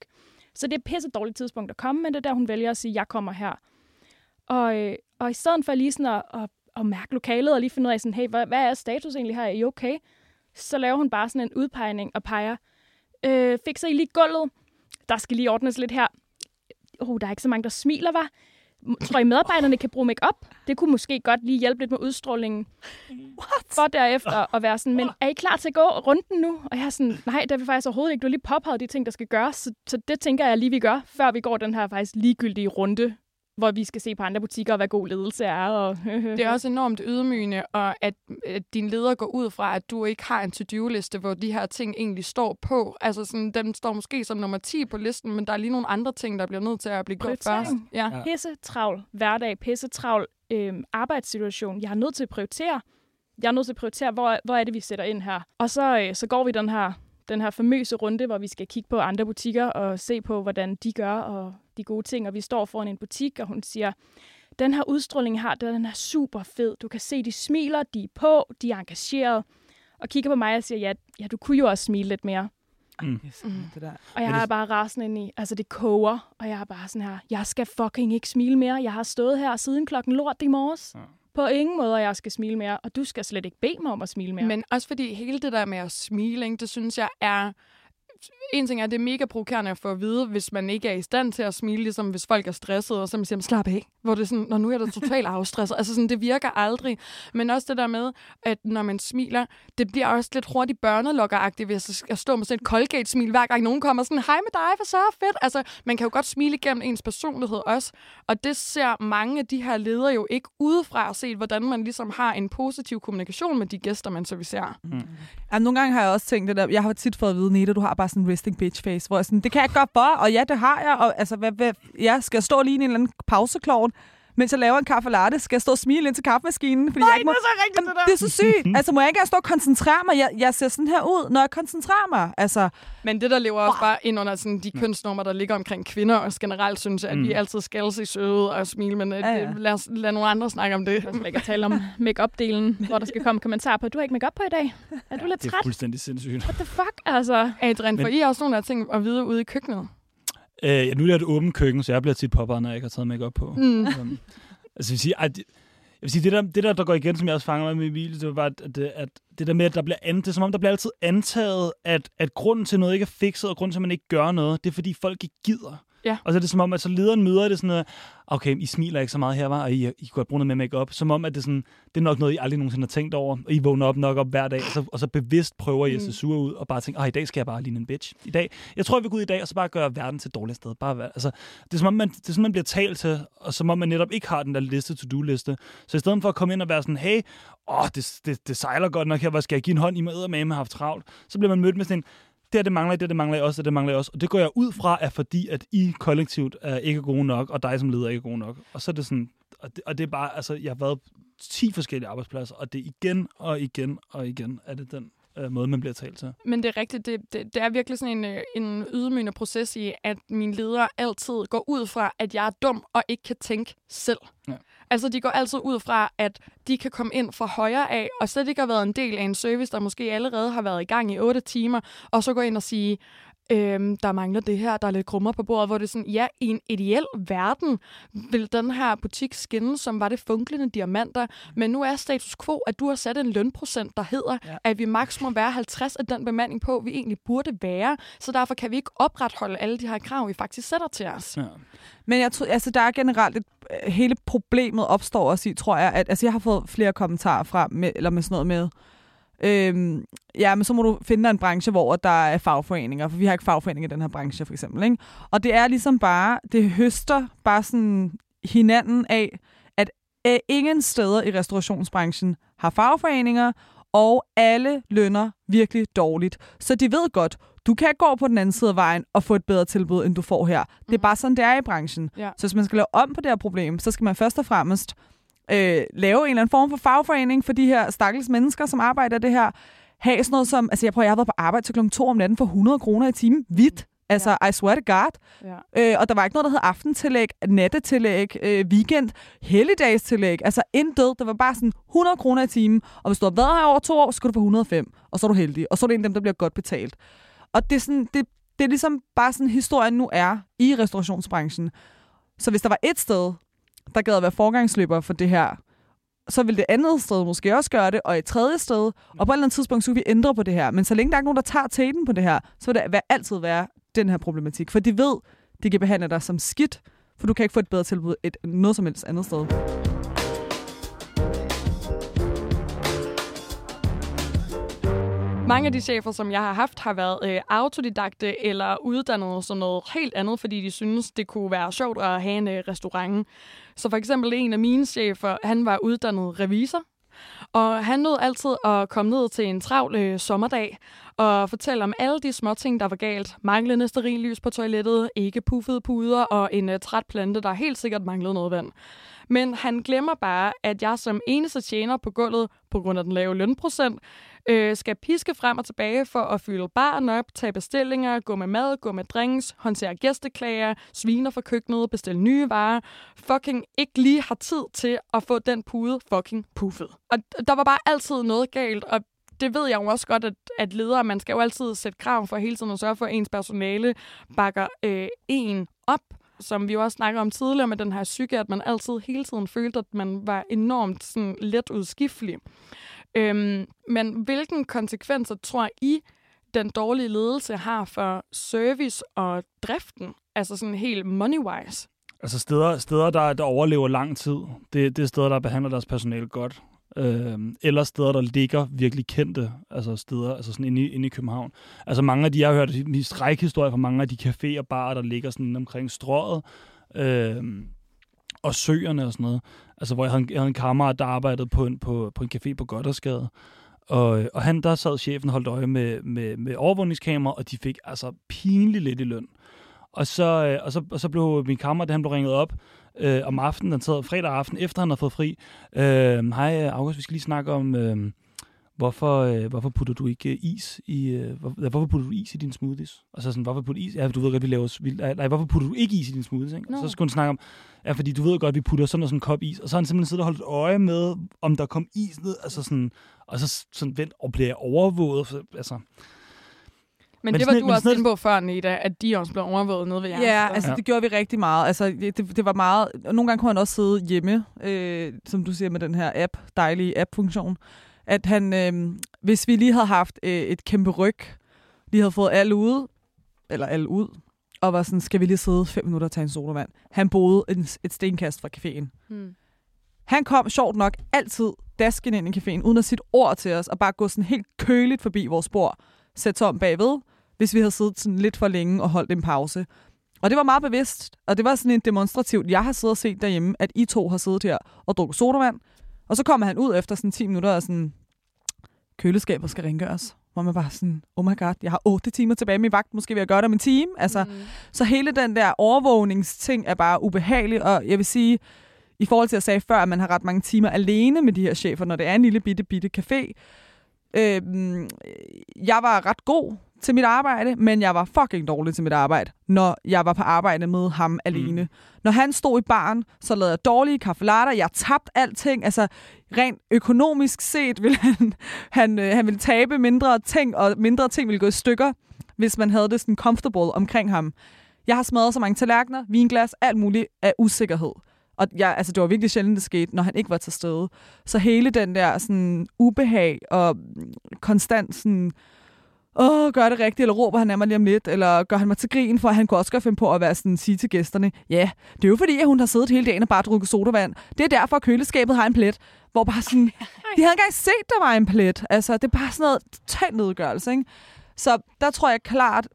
Så det er et pisse dårligt tidspunkt at komme, men det er der, hun vælger at sige, jeg kommer her. Og, øh, og i stedet for lige sådan at, at, at mærke lokalet og lige finde ud af, sådan, hey, hvad, hvad er status egentlig her? Er I okay? Så laver hun bare sådan en udpegning og peger, øh, fikser I lige gulvet? Der skal lige ordnes lidt her. Oh, der er ikke så mange, der smiler, var. Tror I, medarbejderne kan bruge make-up? Det kunne måske godt lige hjælpe lidt med udstrålingen. What? For derefter at være sådan, men er I klar til at gå runden nu? Og jeg er sådan, nej, det er vi faktisk overhovedet ikke. Du har lige påpeget de ting, der skal gøres. Så, så det tænker jeg lige, vi gør, før vi går den her faktisk ligegyldige runde, hvor vi skal se på andre butikker, og hvad god ledelse er. Og Det er også enormt ydmygende, og at, at din leder går ud fra, at du ikke har en to-do-liste, hvor de her ting egentlig står på. Altså sådan, den står måske som nummer 10 på listen, men der er lige nogle andre ting, der bliver nødt til at blive gjort Prioritering. først. Ja. Ja. pisse travl hverdag, pisse travl øh, arbejdssituation. Jeg er nødt til at prioritere. Jeg er nødt til at prioritere, hvor, hvor er det, vi sætter ind her. Og så, øh, så går vi den her, den her famøse runde, hvor vi skal kigge på andre butikker og se på, hvordan de gør og de gode ting. Og vi står foran en butik, og hun siger, den her udstråling har, den er super fed. Du kan se, de smiler, de er på, de er engageret. Og kigger på mig og siger, ja, ja du kunne jo også smile lidt mere. Mm. Yes, det der. Og jeg er det- bare rasende ind i, altså det koger, og jeg er bare sådan her, jeg skal fucking ikke smile mere. Jeg har stået her siden klokken lort i morges. Ja. På ingen måde, at jeg skal smile mere, og du skal slet ikke bede mig om at smile mere. Men også fordi hele det der med at smile, ikke, det synes jeg er... En ting er, at det er mega provokerende at få at vide, hvis man ikke er i stand til at smile, ligesom hvis folk er stresset, og så man siger, slap af, hvor det er sådan, når nu er der totalt afstresset. Altså sådan, det virker aldrig. Men også det der med, at når man smiler, det bliver også lidt hurtigt børnelokkeragtigt, hvis jeg skal stå med sådan et Colgate-smil, hver gang nogen kommer sådan, hej med dig, hvad så fedt. Altså, man kan jo godt smile igennem ens personlighed også, og det ser mange af de her ledere jo ikke udefra at se, hvordan man ligesom har en positiv kommunikation med de gæster, man servicerer. Jamen, nogle gange har jeg også tænkt det der, jeg har tit fået at vide, Nita, du har bare sådan en resting bitch face, hvor jeg sådan, det kan jeg godt for, og ja, det har jeg, og altså, hvad, hvad, jeg skal stå lige i en eller anden pauseklovn, mens jeg laver en kaffe latte, skal jeg stå og smile ind til kaffemaskinen, fordi jeg ikke må... så rigtigt, Jamen, det er så sygt. altså, må jeg ikke engang stå og koncentrere mig? Jeg, jeg ser sådan her ud, når jeg koncentrerer mig. Altså, Men det, der lever også bare ind under sådan, de kønsnormer, der ligger omkring kvinder, og generelt synes jeg, at Mm. vi altid skal se søde og smile, men ja, Ja, ja. ja. lad, os, lad nogle andre snakke om det. Jeg skal ikke tale om make-up-delen, hvor der skal komme kommentarer på, du har ikke make-up på i dag. Er du lidt Det er træt? fuldstændig sindssygt. What the fuck, altså? Adrian, får Men- I også nogle af ting at vide ude i køkkenet? Øh, ja, nu er det et åbent køkken, så jeg bliver tit påpeget, når jeg ikke har taget makeup på. Mm. Um, altså, jeg vil sige, at, jeg vil sige det, der, det der, der går igen, som jeg også fanger mig med Emilie, det var bare, at, det, at det der med, at der bliver an, det er som om, der bliver altid antaget, at, at grunden til, noget ikke er fikset, og grunden til, at man ikke gør noget, det er, fordi folk ikke gider. Ja. Og så er det som om, at så lederen møder det sådan noget, okay, I smiler ikke så meget her, var, og I, I kunne have brugt noget mere makeup. Som om, at det, sådan, det er nok noget, I aldrig nogensinde har tænkt over, og I vågner op nok op hver dag, og så, og så bevidst prøver I at se Mm. sure ud, og bare tænke, ah, i dag skal jeg bare ligne en bitch. I dag, jeg tror, jeg vil gå ud i dag, og så bare gøre verden til et dårligt sted. Bare, altså, det er som om, man, det er som, man bliver talt til, og som om man netop ikke har den der liste, to-do-liste. Så i stedet for at komme ind og være sådan, hey, åh, det, det, det sejler godt nok her, hvad skal jeg give en hånd i med, med, med haft travlt. Så bliver man mødt med sådan en, det her, det mangler jeg, det det mangler jeg også, det, det mangler jeg også. Og det går jeg ud fra, er fordi, at I kollektivt er ikke gode nok, og dig som leder er ikke gode nok. Og så er det sådan, og det, og det er bare, altså, jeg har været 10 forskellige arbejdspladser, og det er igen og igen og igen, er det den øh, måde, man bliver talt til. Men det er rigtigt, det, det, det er virkelig sådan en, øh, en ydmygende proces i, at mine ledere altid går ud fra, at jeg er dum og ikke kan tænke selv. Ja. Altså, de går altid ud fra, at de kan komme ind fra højre af, og slet ikke har været en del af en service, der måske allerede har været i gang i 8 timer, og så gå ind og sige, øhm, der mangler det her, der er lidt krummer på bordet, hvor det er sådan, ja, i en ideel verden vil den her butik skinne, som var det funklende diamanter, men nu er status quo, at du har sat en lønprocent, der hedder, Ja. at vi maks må være 50 af den bemanding på, vi egentlig burde være, så derfor kan vi ikke opretholde alle de her krav, vi faktisk sætter til os. Ja. Men jeg tror, altså, der er generelt et, øh, hele problemet opstår også i, tror jeg, at altså, jeg har fået flere kommentarer fra, med, eller med sådan noget med, øhm, ja, men så må du finde dig en branche, hvor der er fagforeninger, for vi har ikke fagforeninger i den her branche, for eksempel, ikke? Og det er ligesom bare, det høster bare sådan hinanden af, at ingen steder i restaurationsbranchen har fagforeninger, og alle lønner virkelig dårligt. Så de ved godt, du kan gå på den anden side af vejen og få et bedre tilbud, end du får her. Det er bare sådan, det er i branchen. Ja. Så hvis man skal lave om på det her problem, så skal man først og fremmest øh, lave en eller anden form for fagforening for de her stakkels mennesker, som arbejder det her. Have sådan noget som, altså jeg prøver, jeg har været på arbejde til klokken 2 om natten for 100 kroner i timen. Hvidt. Altså, I swear to God. Ja. Øh, og der var ikke noget, der hed aftentillæg, nattetillæg, øh, weekend, helligdagstillæg. Altså intet. Det var bare sådan 100 kroner i timen. Og hvis du har været her over to år, så skal du få 105. Og så er du heldig. Og så er det en af dem, der bliver godt betalt. Og det er, sådan, det, det er ligesom bare sådan, historien nu er i restaurationsbranchen. Så hvis der var et sted, der gad at være forgangsløber for det her, så vil det andet sted måske også gøre det, og et tredje sted, og på et eller andet tidspunkt, så vil vi ændre på det her. Men så længe der er ikke nogen, der tager tæten på det her, så vil det altid være den her problematik. For de ved, de kan behandle dig som skidt, for du kan ikke få et bedre tilbud et noget som helst andet sted. Mange af de chefer, som jeg har haft, har været øh, autodidakte eller uddannet som noget helt andet, fordi de synes, det kunne være sjovt at have en øh, restaurant. Så for eksempel en af mine chefer, han var uddannet revisor, og han nåede altid at komme ned til en travl øh, sommerdag og fortælle om alle de små ting, der var galt. Manglende sterillys på toilettet, ikke puffede puder og en øh, træt plante, der helt sikkert manglede noget vand. Men han glemmer bare, at jeg som eneste tjener på gulvet, på grund af den lave lønprocent, øh, skal piske frem og tilbage for at fylde baren op, tage bestillinger, gå med mad, gå med drinks, håndtere gæsteklager, sviner fra køkkenet, bestille nye varer, fucking ikke lige har tid til at få den pude fucking puffet. Og der var bare altid noget galt, og det ved jeg jo også godt, at, at ledere, man skal jo altid sætte krav for hele tiden at sørge for, at ens personale bakker øh, en op som vi jo også snakker om tidligere med den her psyke, at man altid hele tiden følte, at man var enormt sådan, let udskiftelig. Øhm, men hvilken konsekvenser tror I, den dårlige ledelse har for service og driften? Altså sådan helt money-wise. Altså steder, steder der, der overlever lang tid, det, det er steder, der behandler deres personale godt. Øh, eller steder, der ligger virkelig kendte, altså steder, altså sådan inde i, inde i København. Altså mange af de, jeg har hørt skrækhistorier fra mange af de caféer og barer, der ligger sådan omkring strået, øh, og søerne og sådan noget. Altså hvor jeg havde, jeg havde en kammerat, der arbejdede på en, på, på en café på Goddersgade, og, øh, og han, der sad chefen holdt øje med, med, med overvågningskamera, og de fik altså pinligt lidt i løn. Og så, øh, og så, og så blev min kammerat, han blev ringet op, øh, om aftenen, den sad fredag aften, efter han havde fået fri. Øh, Hej øh, August, vi skal lige snakke om, øh, hvorfor, øh, hvorfor putter du ikke is i, øh, hvor, hvorfor putter du is i dine smoothies? Og så sådan, hvorfor putter is? Ja, du ved godt, vi laver, vi, nej, hvorfor putter du ikke is i dine smoothies? Ikke? No. Og så skulle hun snakke om, ja, fordi du ved godt, vi putter sådan og sådan en kop is. Og så har han simpelthen siddet og holdt øje med, om der kom is ned, altså sådan, og så sådan vent og bliver overvåget. Altså, men, men det var du også inde på før, Nita, at de også blev overvåget nede ved jer. Ja, altså ja. det gjorde vi rigtig meget. Altså det, det var meget... Nogle gange kunne han også sidde hjemme, øh, som du siger med den her app, dejlige app-funktion. At han, øh, hvis vi lige havde haft øh, et kæmpe ryg, lige havde fået alle ude, eller alle ud, og var sådan, skal vi lige sidde fem minutter og tage en sodavand. Han boede en, et stenkast fra caféen. Hmm. Han kom sjovt nok altid dasken ind i caféen, uden at sige ord til os, og bare gå sådan helt køligt forbi vores bord, sætte sig om bagved, hvis vi havde siddet sådan lidt for længe og holdt en pause. Og det var meget bevidst, og det var sådan en demonstrativt. Jeg har siddet og set derhjemme, at I to har siddet her og drukket sodavand, og så kommer han ud efter sådan 10 minutter og sådan, køleskabet skal rengøres. Hvor man bare sådan, oh my god, jeg har 8 timer tilbage i min vagt, måske vil jeg gøre det om en time. Altså, mm. Så hele den der overvågningsting er bare ubehagelig, og jeg vil sige, i forhold til at jeg sagde før, at man har ret mange timer alene med de her chefer, når det er en lille bitte, bitte café. Øh, jeg var ret god til mit arbejde, men jeg var fucking dårlig til mit arbejde, når jeg var på arbejde med ham alene. Mm. Når han stod i baren, så lavede jeg dårlige kaffelatter, jeg tabte alting, altså rent økonomisk set ville han, han, øh, han ville tabe mindre ting, og mindre ting ville gå i stykker, hvis man havde det sådan comfortable omkring ham. Jeg har smadret så mange tallerkener, vinglas, alt muligt af usikkerhed. Og jeg, altså, det var virkelig sjældent, det skete, når han ikke var til stede. Så hele den der sådan, ubehag og konstant sådan, åh, gør det rigtigt, eller råber han af mig lige om lidt, eller gør han mig til grin, for han kunne også godt finde på at være sådan, sige til gæsterne, ja, det er jo fordi, at hun har siddet hele dagen og bare drukket sodavand. Det er derfor, at køleskabet har en plet. Hvor bare sådan, de havde engang set, der var en plet. Altså, det er bare sådan noget totalt nedgørelse, ikke? Så der tror jeg klart,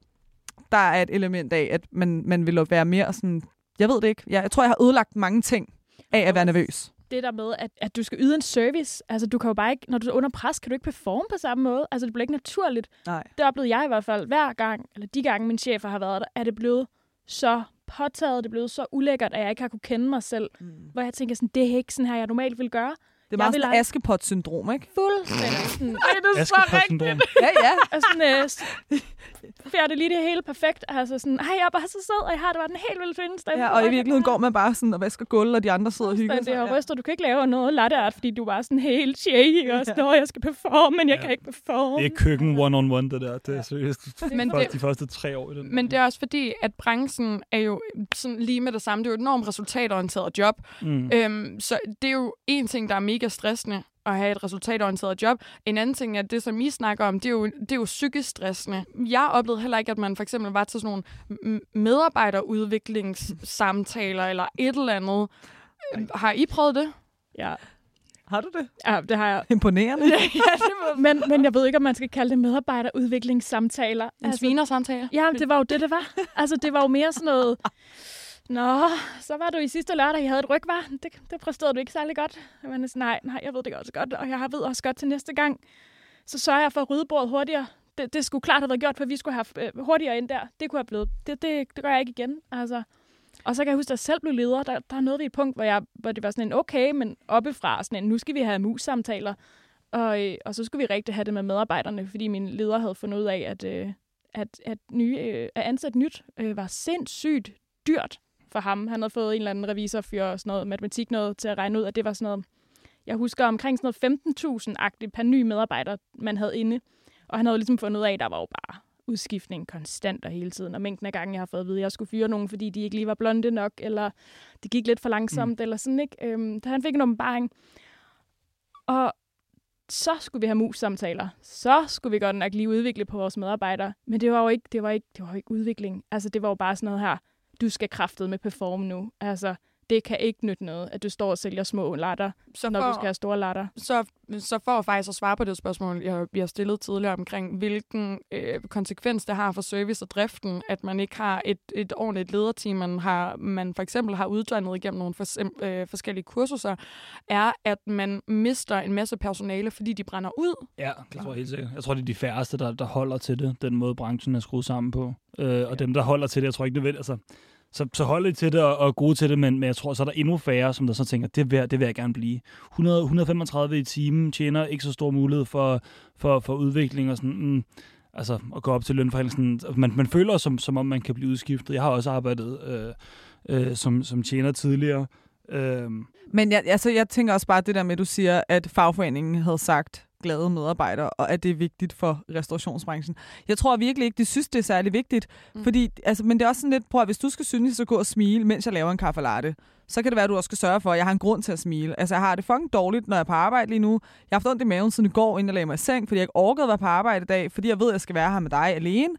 der er et element af, at man, man vil være mere sådan, jeg ved det ikke. Jeg, jeg tror, jeg har ødelagt mange ting af at være nervøs det der med, at, at du skal yde en service. Altså, du kan jo bare ikke, når du er under pres, kan du ikke performe på samme måde. Altså, det bliver ikke naturligt. Nej. Det oplevede jeg i hvert fald hver gang, eller de gange min chefer har været der, er det blevet så påtaget, det er blevet så ulækkert, at jeg ikke har kunne kende mig selv. Mm. Hvor jeg tænker sådan, det er ikke sådan her, jeg normalt vil gøre. Det er meget sådan Askepot-syndrom, ikke? Fuldstændig. Ej, det er så rigtigt. ja, ja. Altså, sådan, øh, det lige det hele perfekt. Altså sådan, ej, jeg er bare så sød, og jeg har det var den helt vildt fine stemme. Ja, og i virkeligheden går man bare sådan og vasker gulv, og de andre sidder og hygger sig. Det er ryster, du kan ikke lave noget latte art, fordi du er bare sådan helt shaky, og sådan, ja. jeg skal performe, men jeg ja. kan ikke performe. Det er køkken one-on-one, det der. Det er seriøst. Men det, de første tre år i den. Men det er også fordi, at branchen er jo sådan lige med det samme. Det er jo et enormt resultatorienteret job. Mm. Øhm, så det er jo en ting, der er mega stressende at have et resultatorienteret job. En anden ting er, at det, som I snakker om, det er jo, det er jo psykisk stressende. Jeg oplevede heller ikke, at man for eksempel var til sådan nogle medarbejderudviklingssamtaler eller et eller andet. Har I prøvet det? Ja. Har du det? Ja, det har jeg. Imponerende. ja, det var, men, men jeg ved ikke, om man skal kalde det medarbejderudviklingssamtaler. En altså, svinersamtale? Ja, det var jo det, det var. Altså, det var jo mere sådan noget... Nå, så var du i sidste lørdag, jeg havde et rygvar. Det, det præsterede du ikke særlig godt. Jeg var nej, nej, jeg ved det også godt, og jeg ved også godt til næste gang. Så sørger jeg for at rydde bordet hurtigere. Det, det skulle klart have været gjort, for vi skulle have øh, hurtigere ind der. Det kunne have blevet. Det, det, det gør jeg ikke igen. Altså. Og så kan jeg huske, at jeg selv blev leder. Der, der nåede vi et punkt, hvor, jeg, hvor det var sådan en okay, men oppefra sådan en, nu skal vi have mus-samtaler. Og, øh, og så skulle vi rigtig have det med medarbejderne, fordi min leder havde fundet ud af, at, øh, at, at, nye, øh, at ansætte nyt øh, var sindssygt dyrt for ham. Han havde fået en eller anden revisorfyr og sådan noget matematik noget til at regne ud, at det var sådan noget, jeg husker omkring sådan noget 15.000-agtigt per ny medarbejder, man havde inde. Og han havde ligesom fundet ud af, at der var jo bare udskiftning konstant og hele tiden. Og mængden af gange, jeg har fået at vide, at jeg skulle fyre nogen, fordi de ikke lige var blonde nok, eller det gik lidt for langsomt, mm. eller sådan, ikke? Øhm, han fik en åbenbaring. Og så skulle vi have mus-samtaler. Så skulle vi godt nok lige udvikle på vores medarbejdere. Men det var jo ikke, det var ikke, det var ikke udvikling. Altså, det var jo bare sådan noget her, du skal kraftet med perform nu. Altså, det kan ikke nytte noget, at du står og sælger små latter, så når for, du skal have store latter. Så, så for faktisk at svare på det spørgsmål, jeg, vi har stillet tidligere omkring, hvilken øh, konsekvens det har for service og driften, at man ikke har et, et ordentligt lederteam, man, har, man for eksempel har uddannet igennem nogle for, øh, forskellige kursuser, er, at man mister en masse personale, fordi de brænder ud. Ja, det tror jeg helt sikkert. Jeg tror, det er de færreste, der, der holder til det, den måde branchen er skruet sammen på. Øh, og ja. dem, der holder til det, jeg tror ikke, det vil, altså så, så hold lidt til det og, og gode til det, men, men jeg tror, så er der endnu færre, som der så tænker, det vil, det vil jeg gerne blive. 100, 135 i timen tjener ikke så stor mulighed for, for, for udvikling og sådan, mm, altså at gå op til lønforhandlingen. Man, man føler som, som om, man kan blive udskiftet. Jeg har også arbejdet øh, øh, som, som tjener tidligere. Øh. Men jeg, altså, jeg tænker også bare det der med, at du siger, at fagforeningen havde sagt, glade medarbejdere, og at det er vigtigt for restaurationsbranchen. Jeg tror virkelig ikke, de synes, det er særlig vigtigt, mm. fordi, altså, men det er også sådan lidt, prøv at hvis du skal synes, så gå og smile, mens jeg laver en kaffe latte, så kan det være, at du også skal sørge for, at jeg har en grund til at smile. Altså, jeg har det fucking dårligt, når jeg er på arbejde lige nu. Jeg har haft ondt i maven siden i går, inden jeg lagde mig i seng, fordi jeg ikke orkede at være på arbejde i dag, fordi jeg ved, at jeg skal være her med dig alene.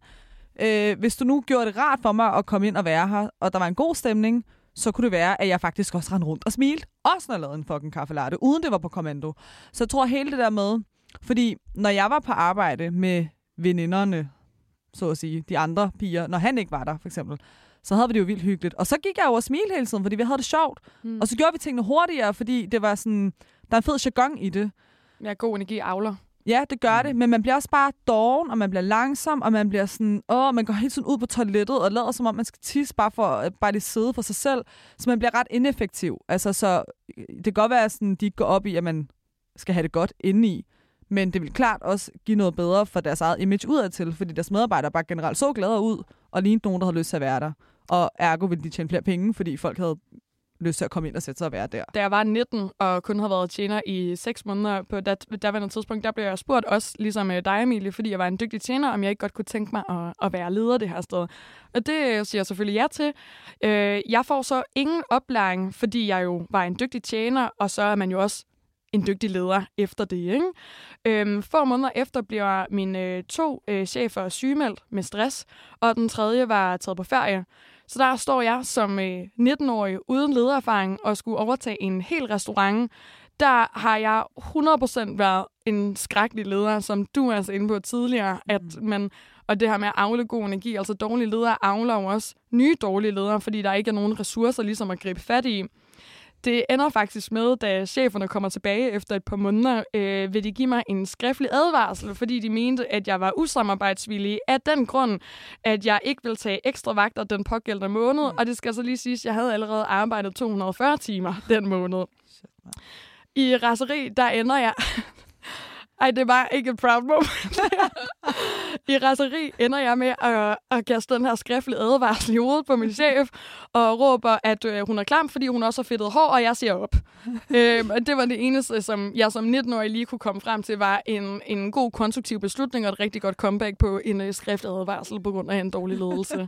Øh, hvis du nu gjorde det rart for mig at komme ind og være her, og der var en god stemning, så kunne det være, at jeg faktisk også rendte rundt og smilte. Også når jeg lavede en fucking kaffe latte, uden det var på kommando. Så jeg tror hele det der med, fordi når jeg var på arbejde med veninderne, så at sige, de andre piger, når han ikke var der, for eksempel, så havde vi det jo vildt hyggeligt. Og så gik jeg over og smile hele tiden, fordi vi havde det sjovt. Mm. Og så gjorde vi tingene hurtigere, fordi det var sådan, der er en fed jargon i det. Ja, god energi avler. Ja, det gør mm. det, men man bliver også bare doven, og man bliver langsom, og man bliver sådan, åh, man går helt sådan ud på toilettet, og lader som om, man skal tisse bare for øh, bare lige sidde for sig selv, så man bliver ret ineffektiv. Altså, så øh, det kan godt være, at sådan, de går op i, at man skal have det godt indeni, men det vil klart også give noget bedre for deres eget image udadtil, fordi deres medarbejdere bare generelt så gladere ud, og lignede nogen, der havde lyst til at være der. Og ergo ville de tjene flere penge, fordi folk havde lyst til at komme ind og sætte sig og være der. Da jeg var 19 og kun havde været tjener i 6 måneder på dat, daværende tidspunkt, der blev jeg spurgt også, ligesom øh, dig Emilie, fordi jeg var en dygtig tjener, om jeg ikke godt kunne tænke mig at, at være leder det her sted. Og det siger jeg selvfølgelig ja til. Øh, jeg får så ingen oplæring, fordi jeg jo var en dygtig tjener, og så er man jo også en dygtig leder efter det. Ikke? Øhm, få måneder efter bliver mine øh, to øh, chefer sygemeldt med stress, og den tredje var taget på ferie. Så der står jeg som øh, 19-årig uden ledererfaring og skulle overtage en hel restaurant. Der har jeg 100% været en skrækkelig leder, som du er altså inde på tidligere, at mm. man, og det her med at afle god energi, altså dårlige ledere afler jo også nye dårlige ledere, fordi der ikke er nogen ressourcer ligesom at gribe fat i. Det ender faktisk med, da cheferne kommer tilbage efter et par måneder, øh, vil de give mig en skriftlig advarsel, fordi de mente, at jeg var usamarbejdsvillig af den grund, at jeg ikke ville tage ekstra vagter den pågældende måned. Mm. Og det skal så lige siges, at jeg havde allerede arbejdet 240 timer den måned. I raseri, der ender jeg ej, det var ikke et proud moment. I raseri ender jeg med at, at kaste den her skriftlige advarsel i hovedet på min chef, og råber, at øh, hun er klam, fordi hun også har fedtet hår, og jeg siger op. øhm, det var det eneste, som jeg som 19-årig lige kunne komme frem til, var en, en god konstruktiv beslutning og et rigtig godt comeback på en øh, skriftlig advarsel på grund af en dårlig ledelse.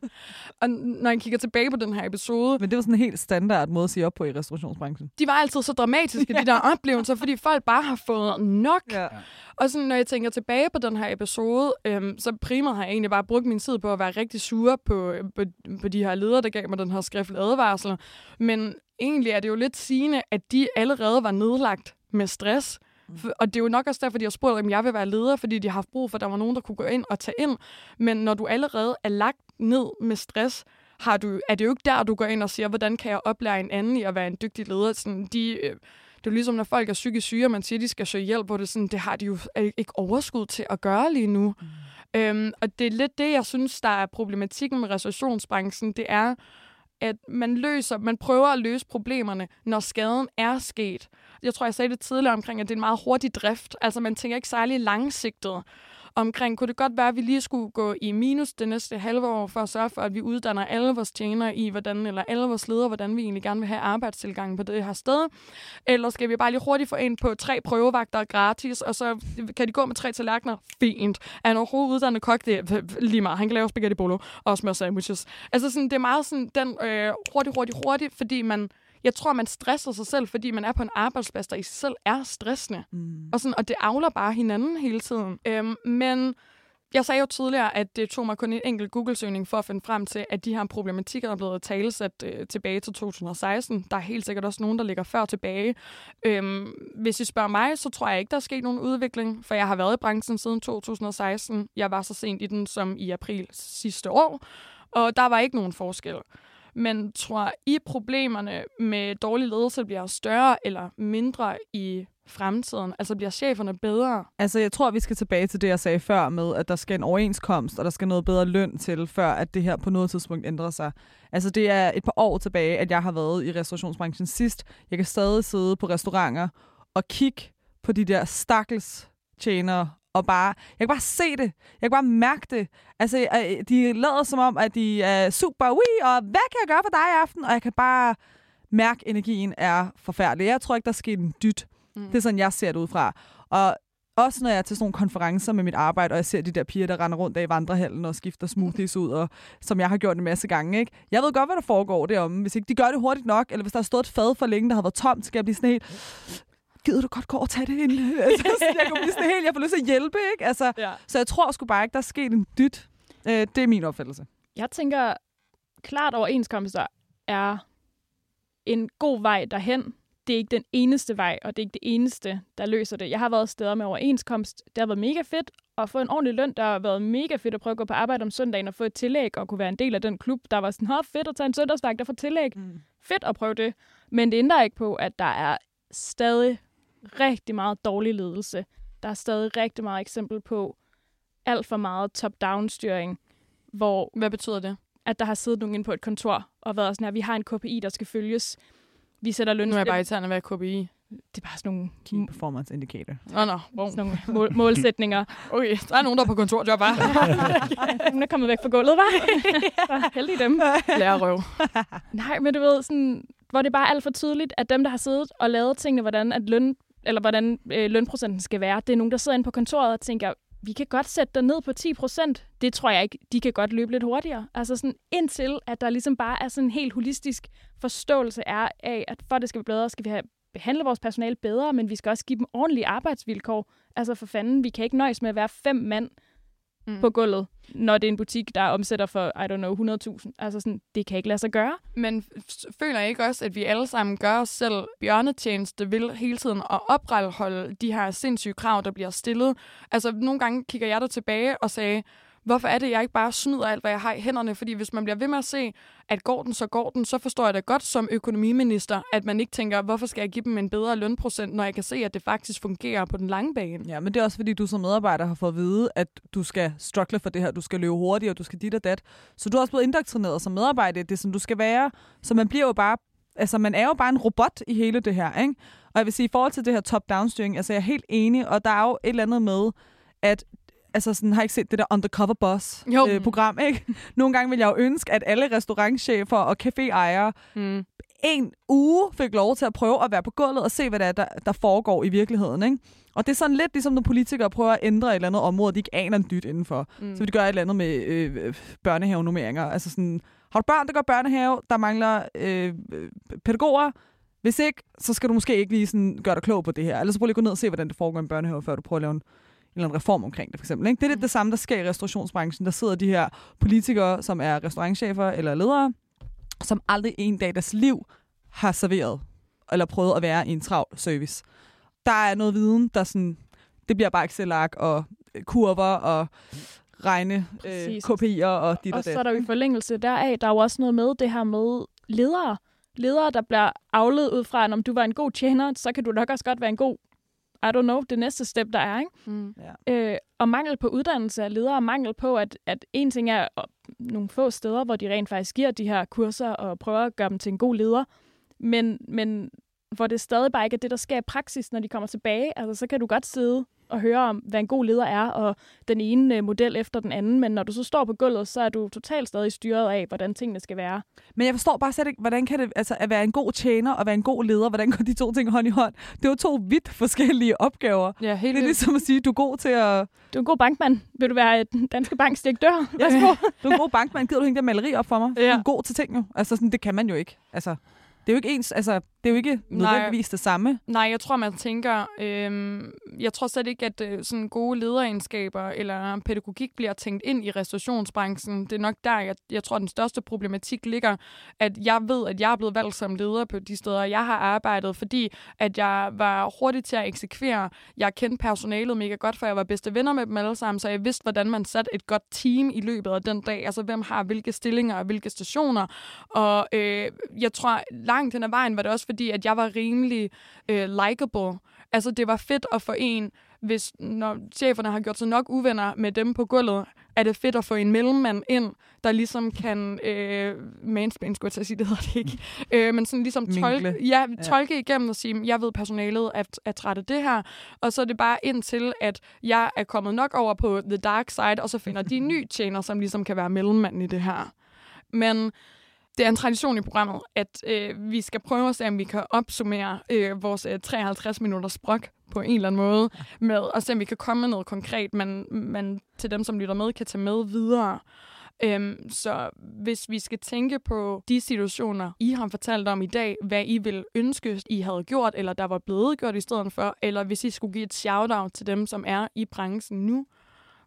og når jeg kigger tilbage på den her episode... Men det var sådan en helt standard måde at sige op på i restaurationsbranchen. De var altid så dramatiske, de der oplevelser, fordi folk bare har fået nok. Ja. Og sådan, når jeg tænker tilbage på den her episode, øhm, så primært har jeg egentlig bare brugt min tid på at være rigtig sur på, på, på de her ledere, der gav mig den her skriftlige advarsel. Men egentlig er det jo lidt sigende, at de allerede var nedlagt med stress. Mm. Og det er jo nok også derfor, de har spurgt, om jeg vil være leder, fordi de har haft brug for, at der var nogen, der kunne gå ind og tage ind. Men når du allerede er lagt ned med stress, har du, er det jo ikke der, du går ind og siger, hvordan kan jeg oplære en anden i at være en dygtig leder. Sådan, de, øh, det er ligesom, når folk er psykisk syge, og man siger, at de skal søge hjælp, hvor det, sådan, det har de jo ikke overskud til at gøre lige nu. Mm. Øhm, og det er lidt det, jeg synes, der er problematikken med restaurationsbranchen. Det er, at man løser, man prøver at løse problemerne, når skaden er sket. jeg tror, jeg sagde det tidligere omkring, at det er en meget hurtig drift. Altså, man tænker ikke særlig langsigtet omkring, kunne det godt være, at vi lige skulle gå i minus det næste halve år for at sørge for, at vi uddanner alle vores tjenere i, hvordan, eller alle vores ledere, hvordan vi egentlig gerne vil have arbejdstilgangen på det her sted. Eller skal vi bare lige hurtigt få ind på tre prøvevagter gratis, og så kan de gå med tre tallerkener? Fint. Er han overhovedet uddannet kok? Det er lige meget. Han kan lave spaghetti bolo og smør sandwiches. Altså sådan, det er meget sådan den øh, hurtigt, hurtigt, hurtigt, fordi man jeg tror, man stresser sig selv, fordi man er på en arbejdsplads, der i sig selv er stressende. Mm. Og, sådan, og det avler bare hinanden hele tiden. Øhm, men jeg sagde jo tidligere, at det tog mig kun en enkelt Google-søgning for at finde frem til, at de her problematikker er blevet talesat øh, tilbage til 2016. Der er helt sikkert også nogen, der ligger før tilbage. Øhm, hvis I spørger mig, så tror jeg ikke, der er sket nogen udvikling, for jeg har været i branchen siden 2016. Jeg var så sent i den som i april sidste år, og der var ikke nogen forskel. Men tror I, problemerne med dårlig ledelse bliver større eller mindre i fremtiden? Altså bliver cheferne bedre? Altså jeg tror, vi skal tilbage til det, jeg sagde før med, at der skal en overenskomst, og der skal noget bedre løn til, før at det her på noget tidspunkt ændrer sig. Altså det er et par år tilbage, at jeg har været i restaurationsbranchen sidst. Jeg kan stadig sidde på restauranter og kigge på de der stakkels tjenere og bare, jeg kan bare se det. Jeg kan bare mærke det. Altså, øh, de lader som om, at de er super, oui, og hvad kan jeg gøre for dig i aften? Og jeg kan bare mærke, at energien er forfærdelig. Jeg tror ikke, der sker en dyt. Mm. Det er sådan, jeg ser det ud fra. Og også når jeg er til sådan nogle konferencer med mit arbejde, og jeg ser de der piger, der render rundt af i vandrehallen og skifter smoothies ud, og, som jeg har gjort en masse gange. Ikke? Jeg ved godt, hvad der foregår derom. Hvis ikke de gør det hurtigt nok, eller hvis der har stået et fad for længe, der har været tomt, skal jeg blive sådan helt gider du godt gå og tage det ind? altså, jeg kunne blive sådan helt, jeg får lyst til at hjælpe, ikke? Altså, ja. Så jeg tror sgu bare ikke, der er sket en dyt. Øh, det er min opfattelse. Jeg tænker, klart overenskomster er en god vej derhen. Det er ikke den eneste vej, og det er ikke det eneste, der løser det. Jeg har været steder med overenskomst. Det har været mega fedt at få en ordentlig løn. Der har været mega fedt at prøve at gå på arbejde om søndagen og få et tillæg og kunne være en del af den klub, der var sådan, fedt at tage en søndagsvagt og få tillæg. Mm. Fedt at prøve det. Men det ændrer ikke på, at der er stadig rigtig meget dårlig ledelse. Der er stadig rigtig meget eksempel på alt for meget top-down-styring, hvor... Hvad betyder det? At der har siddet nogen inde på et kontor og været sådan her, vi har en KPI, der skal følges. Vi sætter løn... Nu er jeg bare i tanden, hvad KPI? Det er bare sådan nogle... Key performance indicator. Nå, nå. Wow. Sådan nogle mål- målsætninger. okay, der er nogen, der er på kontorjob, bare. Hun er kommet væk fra gulvet, var. Heldig dem. røv. Nej, men du ved, sådan, hvor det bare er alt for tydeligt, at dem, der har siddet og lavet tingene, hvordan at løn eller hvordan øh, lønprocenten skal være. Det er nogen, der sidder inde på kontoret og tænker, vi kan godt sætte dig ned på 10 procent. Det tror jeg ikke. De kan godt løbe lidt hurtigere. Altså sådan indtil, at der ligesom bare er sådan en helt holistisk forståelse er af, at for det skal blive bedre, skal vi have behandle vores personale bedre, men vi skal også give dem ordentlige arbejdsvilkår. Altså for fanden, vi kan ikke nøjes med at være fem mand mm. på gulvet, når det er en butik, der omsætter for, I don't know, 100.000. Altså sådan, det kan ikke lade sig gøre. Men føler ikke også, at vi alle sammen gør os selv bjørnetjeneste vil hele tiden at opretholde de her sindssyge krav, der bliver stillet? Altså nogle gange kigger jeg der tilbage og sagde, hvorfor er det, jeg ikke bare snyder alt, hvad jeg har i hænderne? Fordi hvis man bliver ved med at se, at går den, så går den, så forstår jeg da godt som økonomiminister, at man ikke tænker, hvorfor skal jeg give dem en bedre lønprocent, når jeg kan se, at det faktisk fungerer på den lange bane. Ja, men det er også fordi, du som medarbejder har fået at vide, at du skal struggle for det her, du skal løbe hurtigt, og du skal dit og dat. Så du er også blevet indoktrineret som medarbejder, det er som du skal være. Så man bliver jo bare altså man er jo bare en robot i hele det her, ikke? Og jeg vil sige, i forhold til det her top-down-styring, altså jeg er helt enig, og der er jo et eller andet med, at altså sådan, har ikke set det der Undercover Boss-program, øh, ikke? Nogle gange vil jeg jo ønske, at alle restaurantchefer og caféejere mm. en uge fik lov til at prøve at være på gulvet og se, hvad der, er, der, der foregår i virkeligheden, ikke? Og det er sådan lidt ligesom, når politikere prøver at ændre et eller andet område, de ikke aner en dyt indenfor. Mm. Så vil de gøre et eller andet med øh, børnehavenummeringer. Altså sådan, har du børn, der går børnehave, der mangler øh, pædagoger, hvis ikke, så skal du måske ikke lige sådan gøre dig klog på det her. Eller så prøv lige at gå ned og se, hvordan det foregår i en børnehave, før du prøver at lave en eller en reform omkring det, for eksempel. Ikke? Det er det, det samme, der sker i restaurationsbranchen. Der sidder de her politikere, som er restaurantchefer eller ledere, som aldrig en dag i deres liv har serveret eller prøvet at være i en travl service. Der er noget viden, der sådan, det bliver bare Excel-ark og kurver og regne øh, KPI'er og dit og, og så er der jo i forlængelse deraf, der er jo også noget med det her med ledere. Ledere, der bliver afledt ud fra, at om du var en god tjener, så kan du nok også godt være en god i don't know, det næste step, der er. Ikke? Mm. Ja. Øh, og mangel på uddannelse af ledere, mangel på, at, at en ting er at nogle få steder, hvor de rent faktisk giver de her kurser og prøver at gøre dem til en god leder, men, men hvor det stadig bare ikke er det, der sker i praksis, når de kommer tilbage. Altså, så kan du godt sidde og høre om, hvad en god leder er, og den ene øh, model efter den anden, men når du så står på gulvet, så er du totalt stadig styret af, hvordan tingene skal være. Men jeg forstår bare slet ikke, hvordan kan det, altså at være en god tjener og være en god leder, hvordan går de to ting hånd i hånd? Det er jo to vidt forskellige opgaver. Ja, helt Det er ligesom at sige, at du er god til at... Du er en god bankmand. Vil du være et Danske Banks direktør? Værsgo. Du er en god bankmand. Gider du hænge der maleri op for mig? Ja. Du er god til ting jo. Altså, sådan, det kan man jo ikke. Altså, det er jo ikke ens, altså, det er jo ikke nødvendigvis det samme. Nej, jeg tror, man tænker, øhm, jeg tror slet ikke, at øh, sådan gode lederegenskaber eller pædagogik bliver tænkt ind i restaurationsbranchen. Det er nok der, jeg, jeg tror, den største problematik ligger, at jeg ved, at jeg er blevet valgt som leder på de steder, jeg har arbejdet, fordi at jeg var hurtig til at eksekvere. Jeg kendte personalet mega godt, for jeg var bedste venner med dem alle sammen, så jeg vidste, hvordan man satte et godt team i løbet af den dag. Altså, hvem har hvilke stillinger og hvilke stationer. Og øh, jeg tror, langt hen ad vejen var det også fordi, at jeg var rimelig øh, likable. Altså, det var fedt at få en, hvis når cheferne har gjort sig nok uvenner med dem på gulvet, er det fedt at få en mellemmand ind, der ligesom kan øh, mansplain, skulle jeg til at sige, det hedder det ikke, øh, men sådan ligesom tolke, ja, tolke igennem og sige, jeg ved personalet er, er træt af det her, og så er det bare indtil, at jeg er kommet nok over på the dark side, og så finder de en ny tjener, som ligesom kan være mellemmanden i det her. Men det er en tradition i programmet, at øh, vi skal prøve at se, om vi kan opsummere øh, vores øh, 53 minutters sprog på en eller anden måde, med, og se, om vi kan komme med noget konkret, man, man til dem, som lytter med, kan tage med videre. Øhm, så hvis vi skal tænke på de situationer, I har fortalt om i dag, hvad I vil ønske, I havde gjort, eller der var blevet gjort i stedet for, eller hvis I skulle give et shout-out til dem, som er i branchen nu,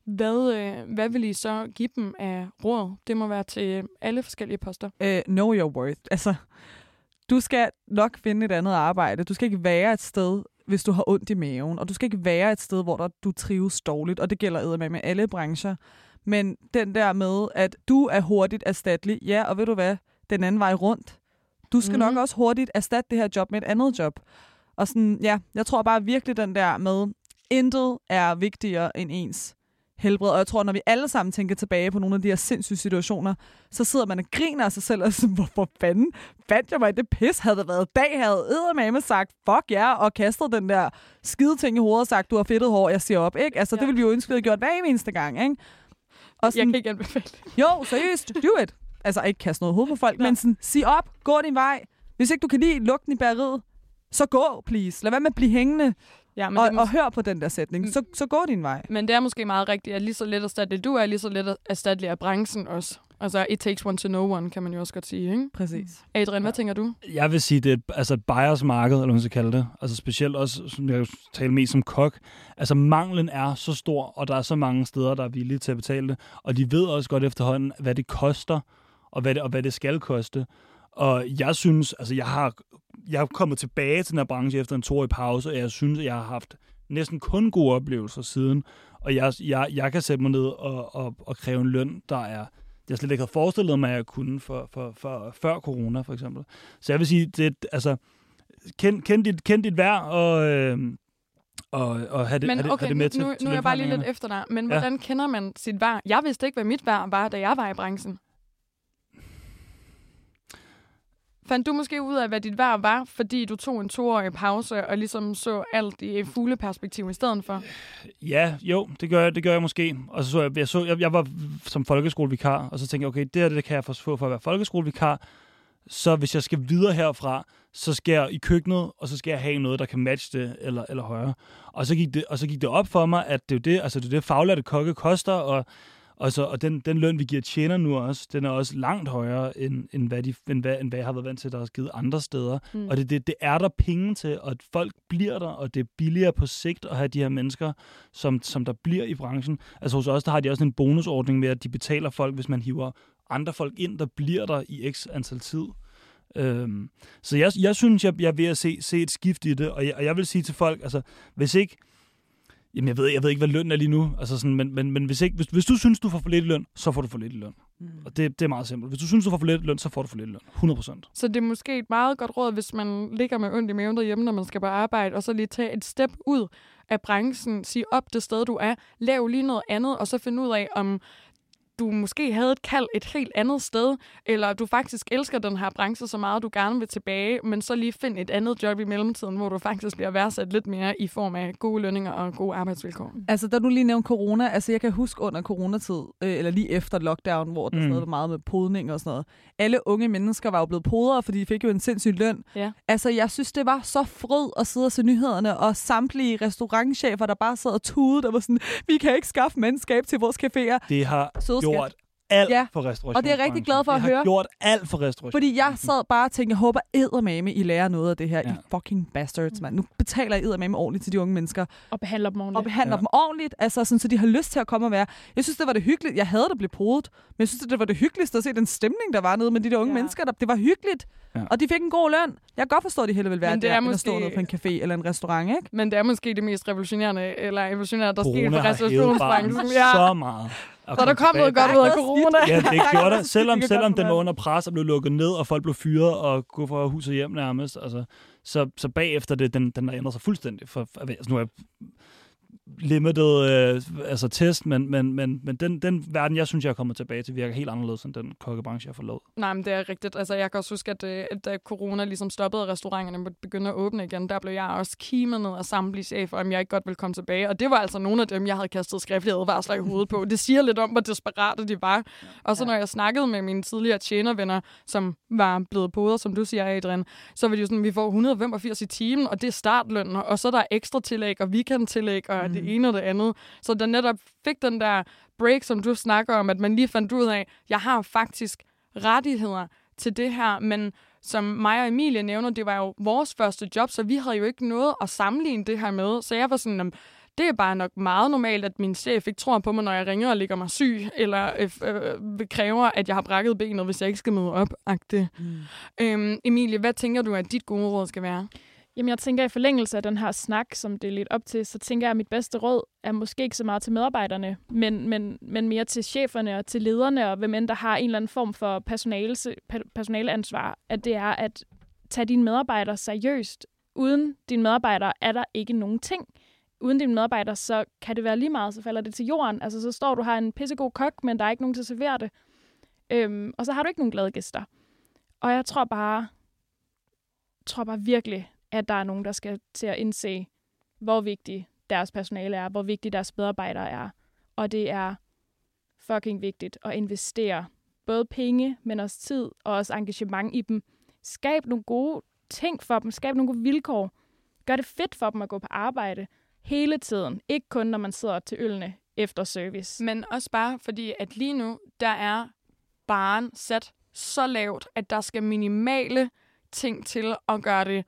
hvad, øh, hvad vil I så give dem af råd? Det må være til alle forskellige poster. Uh, know your worth. Altså, du skal nok finde et andet arbejde. Du skal ikke være et sted, hvis du har ondt i maven, og du skal ikke være et sted, hvor der, du trives dårligt, og det gælder med med alle brancher. Men den der med, at du er hurtigt erstattelig, ja, og ved du hvad, den anden vej rundt. Du skal mm. Mhm. nok også hurtigt erstatte det her job med et andet job. Og sådan, ja, jeg tror bare virkelig den der med, intet er vigtigere end ens helbred. Og jeg tror, når vi alle sammen tænker tilbage på nogle af de her sindssyge situationer, så sidder man og griner af sig selv og sådan, hvorfor fanden fandt jeg mig i det pis? Havde det været dag, havde eddermame sagt, fuck ja, yeah, og kastet den der skide ting i hovedet og sagt, du har fedtet hår, jeg siger op, ikke? Altså, ja. det ville vi jo ønske, vi havde gjort hver eneste gang, ikke? Og Jeg sådan, kan ikke anbefale det. jo, seriøst, do it. Altså, ikke kaste noget hoved på folk, Nej. men sådan, sig op, gå din vej. Hvis ikke du kan lide lugten i bageriet, så gå, please. Lad være med at blive hængende Ja, men, og, det, og hør på den der sætning. Så, så gå din vej. men det er måske meget rigtigt, at lige så let erstattelig du er, lige så let erstattelig er branchen også. Altså, it takes one to know one, kan man jo også godt sige, ikke? Præcis. Adrian, hvad tænker du? Jeg vil sige, det er et, altså et buyers marked, eller hvad man skal kalde det. Altså specielt også, som jeg taler mest som kok. Altså manglen er så stor, og der er så mange steder, der er villige til at betale det. Og de ved også godt efterhånden, hvad det koster, og hvad det, og hvad det skal koste. Og jeg synes, altså jeg har, jeg har kommet tilbage til den her branche efter en toårig pause, og jeg synes, at jeg har haft næsten kun gode oplevelser siden. Og jeg, jeg, jeg kan sætte mig ned og, og, og kræve en løn, der er jeg slet ikke havde forestillet mig, at jeg kunne for, for, for, før corona, for eksempel. Så jeg vil sige, det, er- altså, kend, kend, dit, kend dit værd, og, øh, og, og have det, Men have okay, have det med nu, til, nu, til nu er jeg bare lige lidt efter dig. Men Ja. hvordan kender man sit værd? Jeg vidste ikke, hvad mit værd var, da jeg var i branchen. Fandt du måske ud af, hvad dit værd var, fordi du tog en toårig pause og ligesom så alt i et fugleperspektiv i stedet for? Ja, jo, det gør jeg, det gør jeg måske. Og så så jeg, jeg, så, jeg, jeg var som folkeskolevikar, og så tænkte jeg, okay, det her det kan jeg få for at være folkeskolevikar. Så hvis jeg skal videre herfra, så skal jeg i køkkenet, og så skal jeg have noget, der kan matche det, eller, eller højere. Og så, gik det, og så gik det op for mig, at det er jo det, altså det, er det faglærte kokke koster, og, og, så, og den, den løn, vi giver tjener nu også, den er også langt højere, end, end, hvad, de, end, hvad, end hvad jeg har været vant til, der er givet andre steder. Mm. Og det, det, det er der penge til, og at folk bliver der, og det er billigere på sigt at have de her mennesker, som, som der bliver i branchen. Altså hos os, der har de også en bonusordning med, at de betaler folk, hvis man hiver andre folk ind, der bliver der i x antal tid. Øhm, så jeg, jeg synes, jeg, jeg er ved at se, se et skift i det, og jeg, og jeg vil sige til folk, altså hvis ikke, jamen jeg ved, jeg ved ikke, hvad lønnen er lige nu, altså sådan, men, men, men hvis, ikke, hvis, hvis du synes, du får for lidt løn, så får du for lidt løn. Mm. Og det, det er meget simpelt. Hvis du synes, du får for lidt løn, så får du for lidt løn. 100 procent. Så det er måske et meget godt råd, hvis man ligger med ondt i maven derhjemme, når man skal på arbejde, og så lige tage et step ud af branchen, sige op det sted, du er, lav lige noget andet, og så finde ud af, om du måske havde et kald et helt andet sted, eller du faktisk elsker den her branche så meget, du gerne vil tilbage, men så lige find et andet job i mellemtiden, hvor du faktisk bliver værdsat lidt mere i form af gode lønninger og gode arbejdsvilkår. Altså, da du lige nævnte corona, altså jeg kan huske under coronatid, øh, eller lige efter lockdown, hvor der Mm. var meget med podning og sådan noget. Alle unge mennesker var jo blevet podere, fordi de fik jo en sindssyg løn. Ja. Altså, jeg synes, det var så fryd at sidde og se nyhederne, og samtlige restaurantchefer, der bare sad og tudede, der var sådan, vi kan ikke skaffe mandskab til vores caféer. Det har Søde. Gjort alt Ja. for restaurationsbranchen. Og det er jeg rigtig glad for at høre. har gjort alt for restauration. Fordi jeg sad bare og tænkte, jeg håber eddermame, I lærer noget af det her. Ja. I fucking bastards, mand. Nu betaler I eddermame ordentligt til de unge mennesker. Og behandler dem ordentligt. og behandler Ja. dem ordentligt, altså sådan, så de har lyst til at komme og være. Jeg synes, det var det hyggeligt. Jeg havde det blive podet, men jeg synes, det var det hyggeligste at se den stemning, der var nede med de der unge Ja. mennesker. Der, det var hyggeligt, Ja. og de fik en god løn. Jeg kan godt forstå, at de hellere vil være Men det der, er end at stå måske- nede på en café eller en restaurant, ikke? Men det er måske det mest revolutionerende, eller evolutionære, der Corona for har hævet restaurationsbranchen. Ja. så meget. At Så er der kommet tilbage. godt ud af Der er corona. Ja, det Der er gjorde noget det. Selvom, selvom den var under pres og blev lukket ned, og folk blev fyret og gå fra hus og hjem nærmest, altså, så, så bagefter det, den, den har ændret sig fuldstændig. For, altså, nu er limited øh, altså test, men, men, men, men den, den verden, jeg synes, jeg er kommet tilbage til, virker helt anderledes end den kokkebranche, jeg forlod. Nej, men det er rigtigt. Altså, jeg kan også huske, at, øh, at da corona ligesom stoppede, og restauranterne begyndte at åbne igen, der blev jeg også kimet ned af samtlige chefer, om jeg ikke godt ville komme tilbage. Og det var altså nogle af dem, jeg havde kastet skriftlige advarsler i hovedet på. Det siger lidt om, hvor desperate de var. Og så når jeg snakkede med mine tidligere tjenervenner, som var blevet poder, som du siger, Adrian, så var de jo sådan, vi får 185 i timen, og det er startlønnen, og så er der ekstra tillæg og weekendtillæg og mm. det ene og det andet. Så den netop fik den der break, som du snakker om, at man lige fandt ud af, jeg har faktisk rettigheder til det her, men som mig og Emilie nævner, det var jo vores første job, så vi havde jo ikke noget at sammenligne det her med. Så jeg var sådan, "Jamen, det er bare nok meget normalt, at min chef ikke tror på mig, når jeg ringer og ligger mig syg, eller øh, øh, kræver, at jeg har brækket benet, hvis jeg ikke skal møde op. Mm. Øhm, Emilie, hvad tænker du, at dit gode råd skal være? Jamen, jeg tænker i forlængelse af den her snak, som det er lidt op til, så tænker jeg, at mit bedste råd er måske ikke så meget til medarbejderne, men, men, men mere til cheferne og til lederne, og hvem end der har en eller anden form for personale, personaleansvar, at det er at tage dine medarbejdere seriøst. Uden dine medarbejdere er der ikke nogen ting. Uden dine medarbejdere, så kan det være lige meget, så falder det til jorden. Altså, så står du har en pissegod kok, men der er ikke nogen til at servere det. Øhm, og så har du ikke nogen glade gæster. Og jeg tror bare, tror bare virkelig, at der er nogen, der skal til at indse, hvor vigtig deres personale er, hvor vigtig deres medarbejdere er. Og det er fucking vigtigt at investere både penge, men også tid og også engagement i dem. Skab nogle gode ting for dem. Skab nogle gode vilkår. Gør det fedt for dem at gå på arbejde hele tiden. Ikke kun, når man sidder til ølene efter service. Men også bare fordi, at lige nu, der er baren sat så lavt, at der skal minimale ting til at gøre det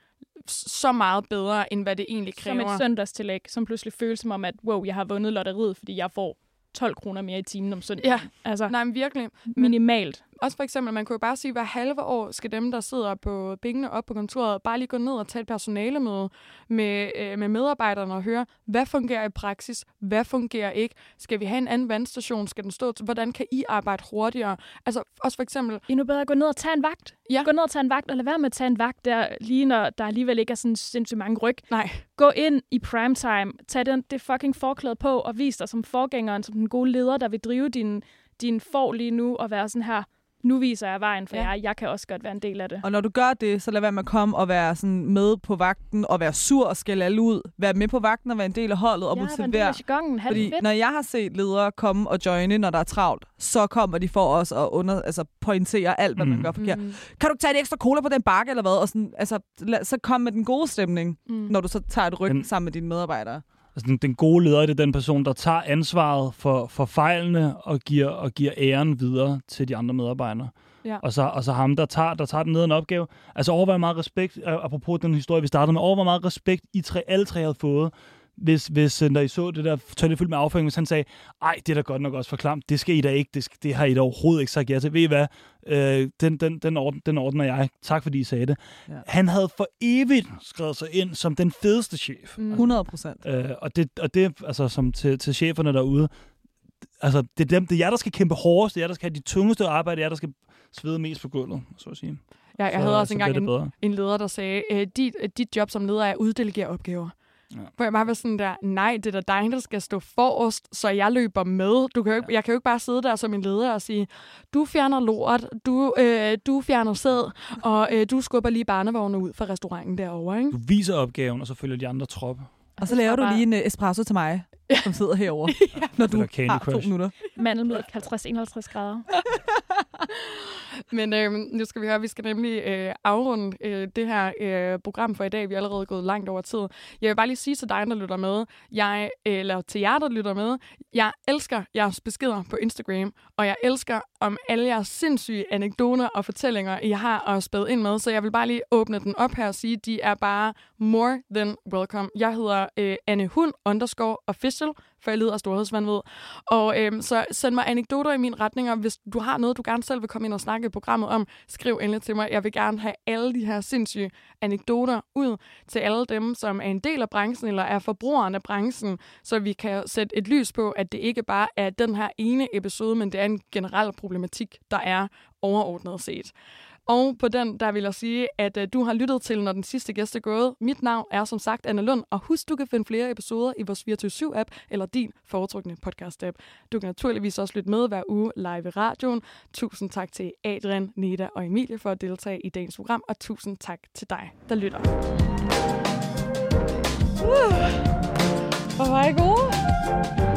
så meget bedre, end hvad det egentlig Som kræver. et søndagstillæg, som pludselig føles som om, at wow, jeg har vundet lotteriet, fordi jeg får 12 kroner mere i timen om søndagen. Ja. Altså, Nej, men virkelig. minimalt. Også for eksempel, man kunne jo bare sige, at hver halve år skal dem, der sidder på bingene op på kontoret, bare lige gå ned og tage et personalemøde med, øh, med medarbejderne og høre, hvad fungerer i praksis, hvad fungerer ikke, skal vi have en anden vandstation, skal den stå til, hvordan kan I arbejde hurtigere? Altså også for eksempel, Endnu bedre at gå ned og tage en vagt. Ja. Gå ned og tage en vagt, og lad være med at tage en vagt, der, lige når der alligevel ikke er sådan sindssygt mange ryg. nej, Gå ind i primetime, tag den, det fucking forklæde på, og vis dig som forgængeren, som den gode leder, der vil drive din, din for lige nu, og være sådan her, nu viser jeg vejen for Ja. jer, jeg kan også godt være en del af det. Og når du gør det, så lad være med at komme og være sådan med på vagten, og være sur og skælde alle ud. Vær med på vagten og være en del af holdet og ja, motivere. jargonen, Fordi fedt. når jeg har set ledere komme og joine, når der er travlt, så kommer de for os at under, altså, pointere alt, hvad mm. man gør forkert. Mm. Kan du tage et ekstra cola på den bakke, eller hvad? Og sådan, altså, lad, så kom med den gode stemning, Mm. når du så tager et ryg Men- sammen med dine medarbejdere. Altså, den, den gode leder det er den person, der tager ansvaret for, for fejlene og giver, og giver æren videre til de andre medarbejdere. Ja. Og, så, og så ham, der tager, der tager den ned en opgave. Altså overvej meget respekt, øh, apropos den historie, vi startede med, overvej meget respekt, I tre, alle tre havde fået, hvis, hvis øh, når I så det der toilet fyldt med afføring, hvis han sagde, ej, det er da godt nok også for klamt, det skal I da ikke, det, skal, det har I da overhovedet ikke sagt ja til. Ved I hvad, øh, den, den, den, orden, den ordner jeg. Tak fordi I sagde det. Ja. Han havde for evigt skrevet sig ind som den fedeste chef. Mm. 100 procent. Øh, og det, og det altså, som til, til cheferne derude, altså, det er, dem, det er jer, der skal kæmpe hårdest, det er jer, der skal have de tungeste arbejde, det er jer, der skal svede mest på gulvet, så at sige. jeg, jeg så, havde også så engang en, en leder, der sagde, øh, dit, dit job som leder er at uddelegere opgaver. Ja. Hvor jeg bare var sådan der, nej, det er da dig, der skal stå forrest, så jeg løber med. Du kan jo ikke, Jeg kan jo ikke bare sidde der som en leder og sige, du fjerner lort, du, øh, du fjerner sæd, og øh, du skubber lige barnevogne ud fra restauranten derovre. Ikke? Du viser opgaven, og så følger de andre trop. Og så laver du bare- lige en uh, espresso til mig, som sidder herovre, når du har to minutter. Mandelmælk 50-51 grader. Men øh, nu skal vi høre, vi skal nemlig øh, afrunde øh, det her øh, program for i dag. Vi er allerede gået langt over tid. Jeg vil bare lige sige til dig, der lytter med, jeg, eller til jer, der lytter med, jeg elsker jeres beskeder på Instagram, og jeg elsker om alle jeres sindssyge anekdoter og fortællinger, I har at spæde ind med. Så jeg vil bare lige åbne den op her og sige, de er bare more than welcome. Jeg hedder øh, Anne Hund underscore official, for jeg lider af storhedsvandvid. Og øh, så send mig anekdoter i min retning, og hvis du har noget, du gerne selv vil komme ind og snakke i programmet om, skriv endelig til mig. Jeg vil gerne have alle de her sindssyge anekdoter ud til alle dem, som er en del af branchen, eller er forbrugeren af branchen, så vi kan sætte et lys på, at det ikke bare er den her ene episode, men det er en generel problematik, der er overordnet set. Og på den, der vil jeg sige, at øh, du har lyttet til, når den sidste gæst er gået. Mit navn er som sagt Anna Lund, og husk, du kan finde flere episoder i vores 24-7-app eller din foretrukne podcast-app. Du kan naturligvis også lytte med hver uge live i radioen. Tusind tak til Adrian, Neda og Emilie for at deltage i dagens program, og tusind tak til dig, der lytter. Uh, hvor var I gode?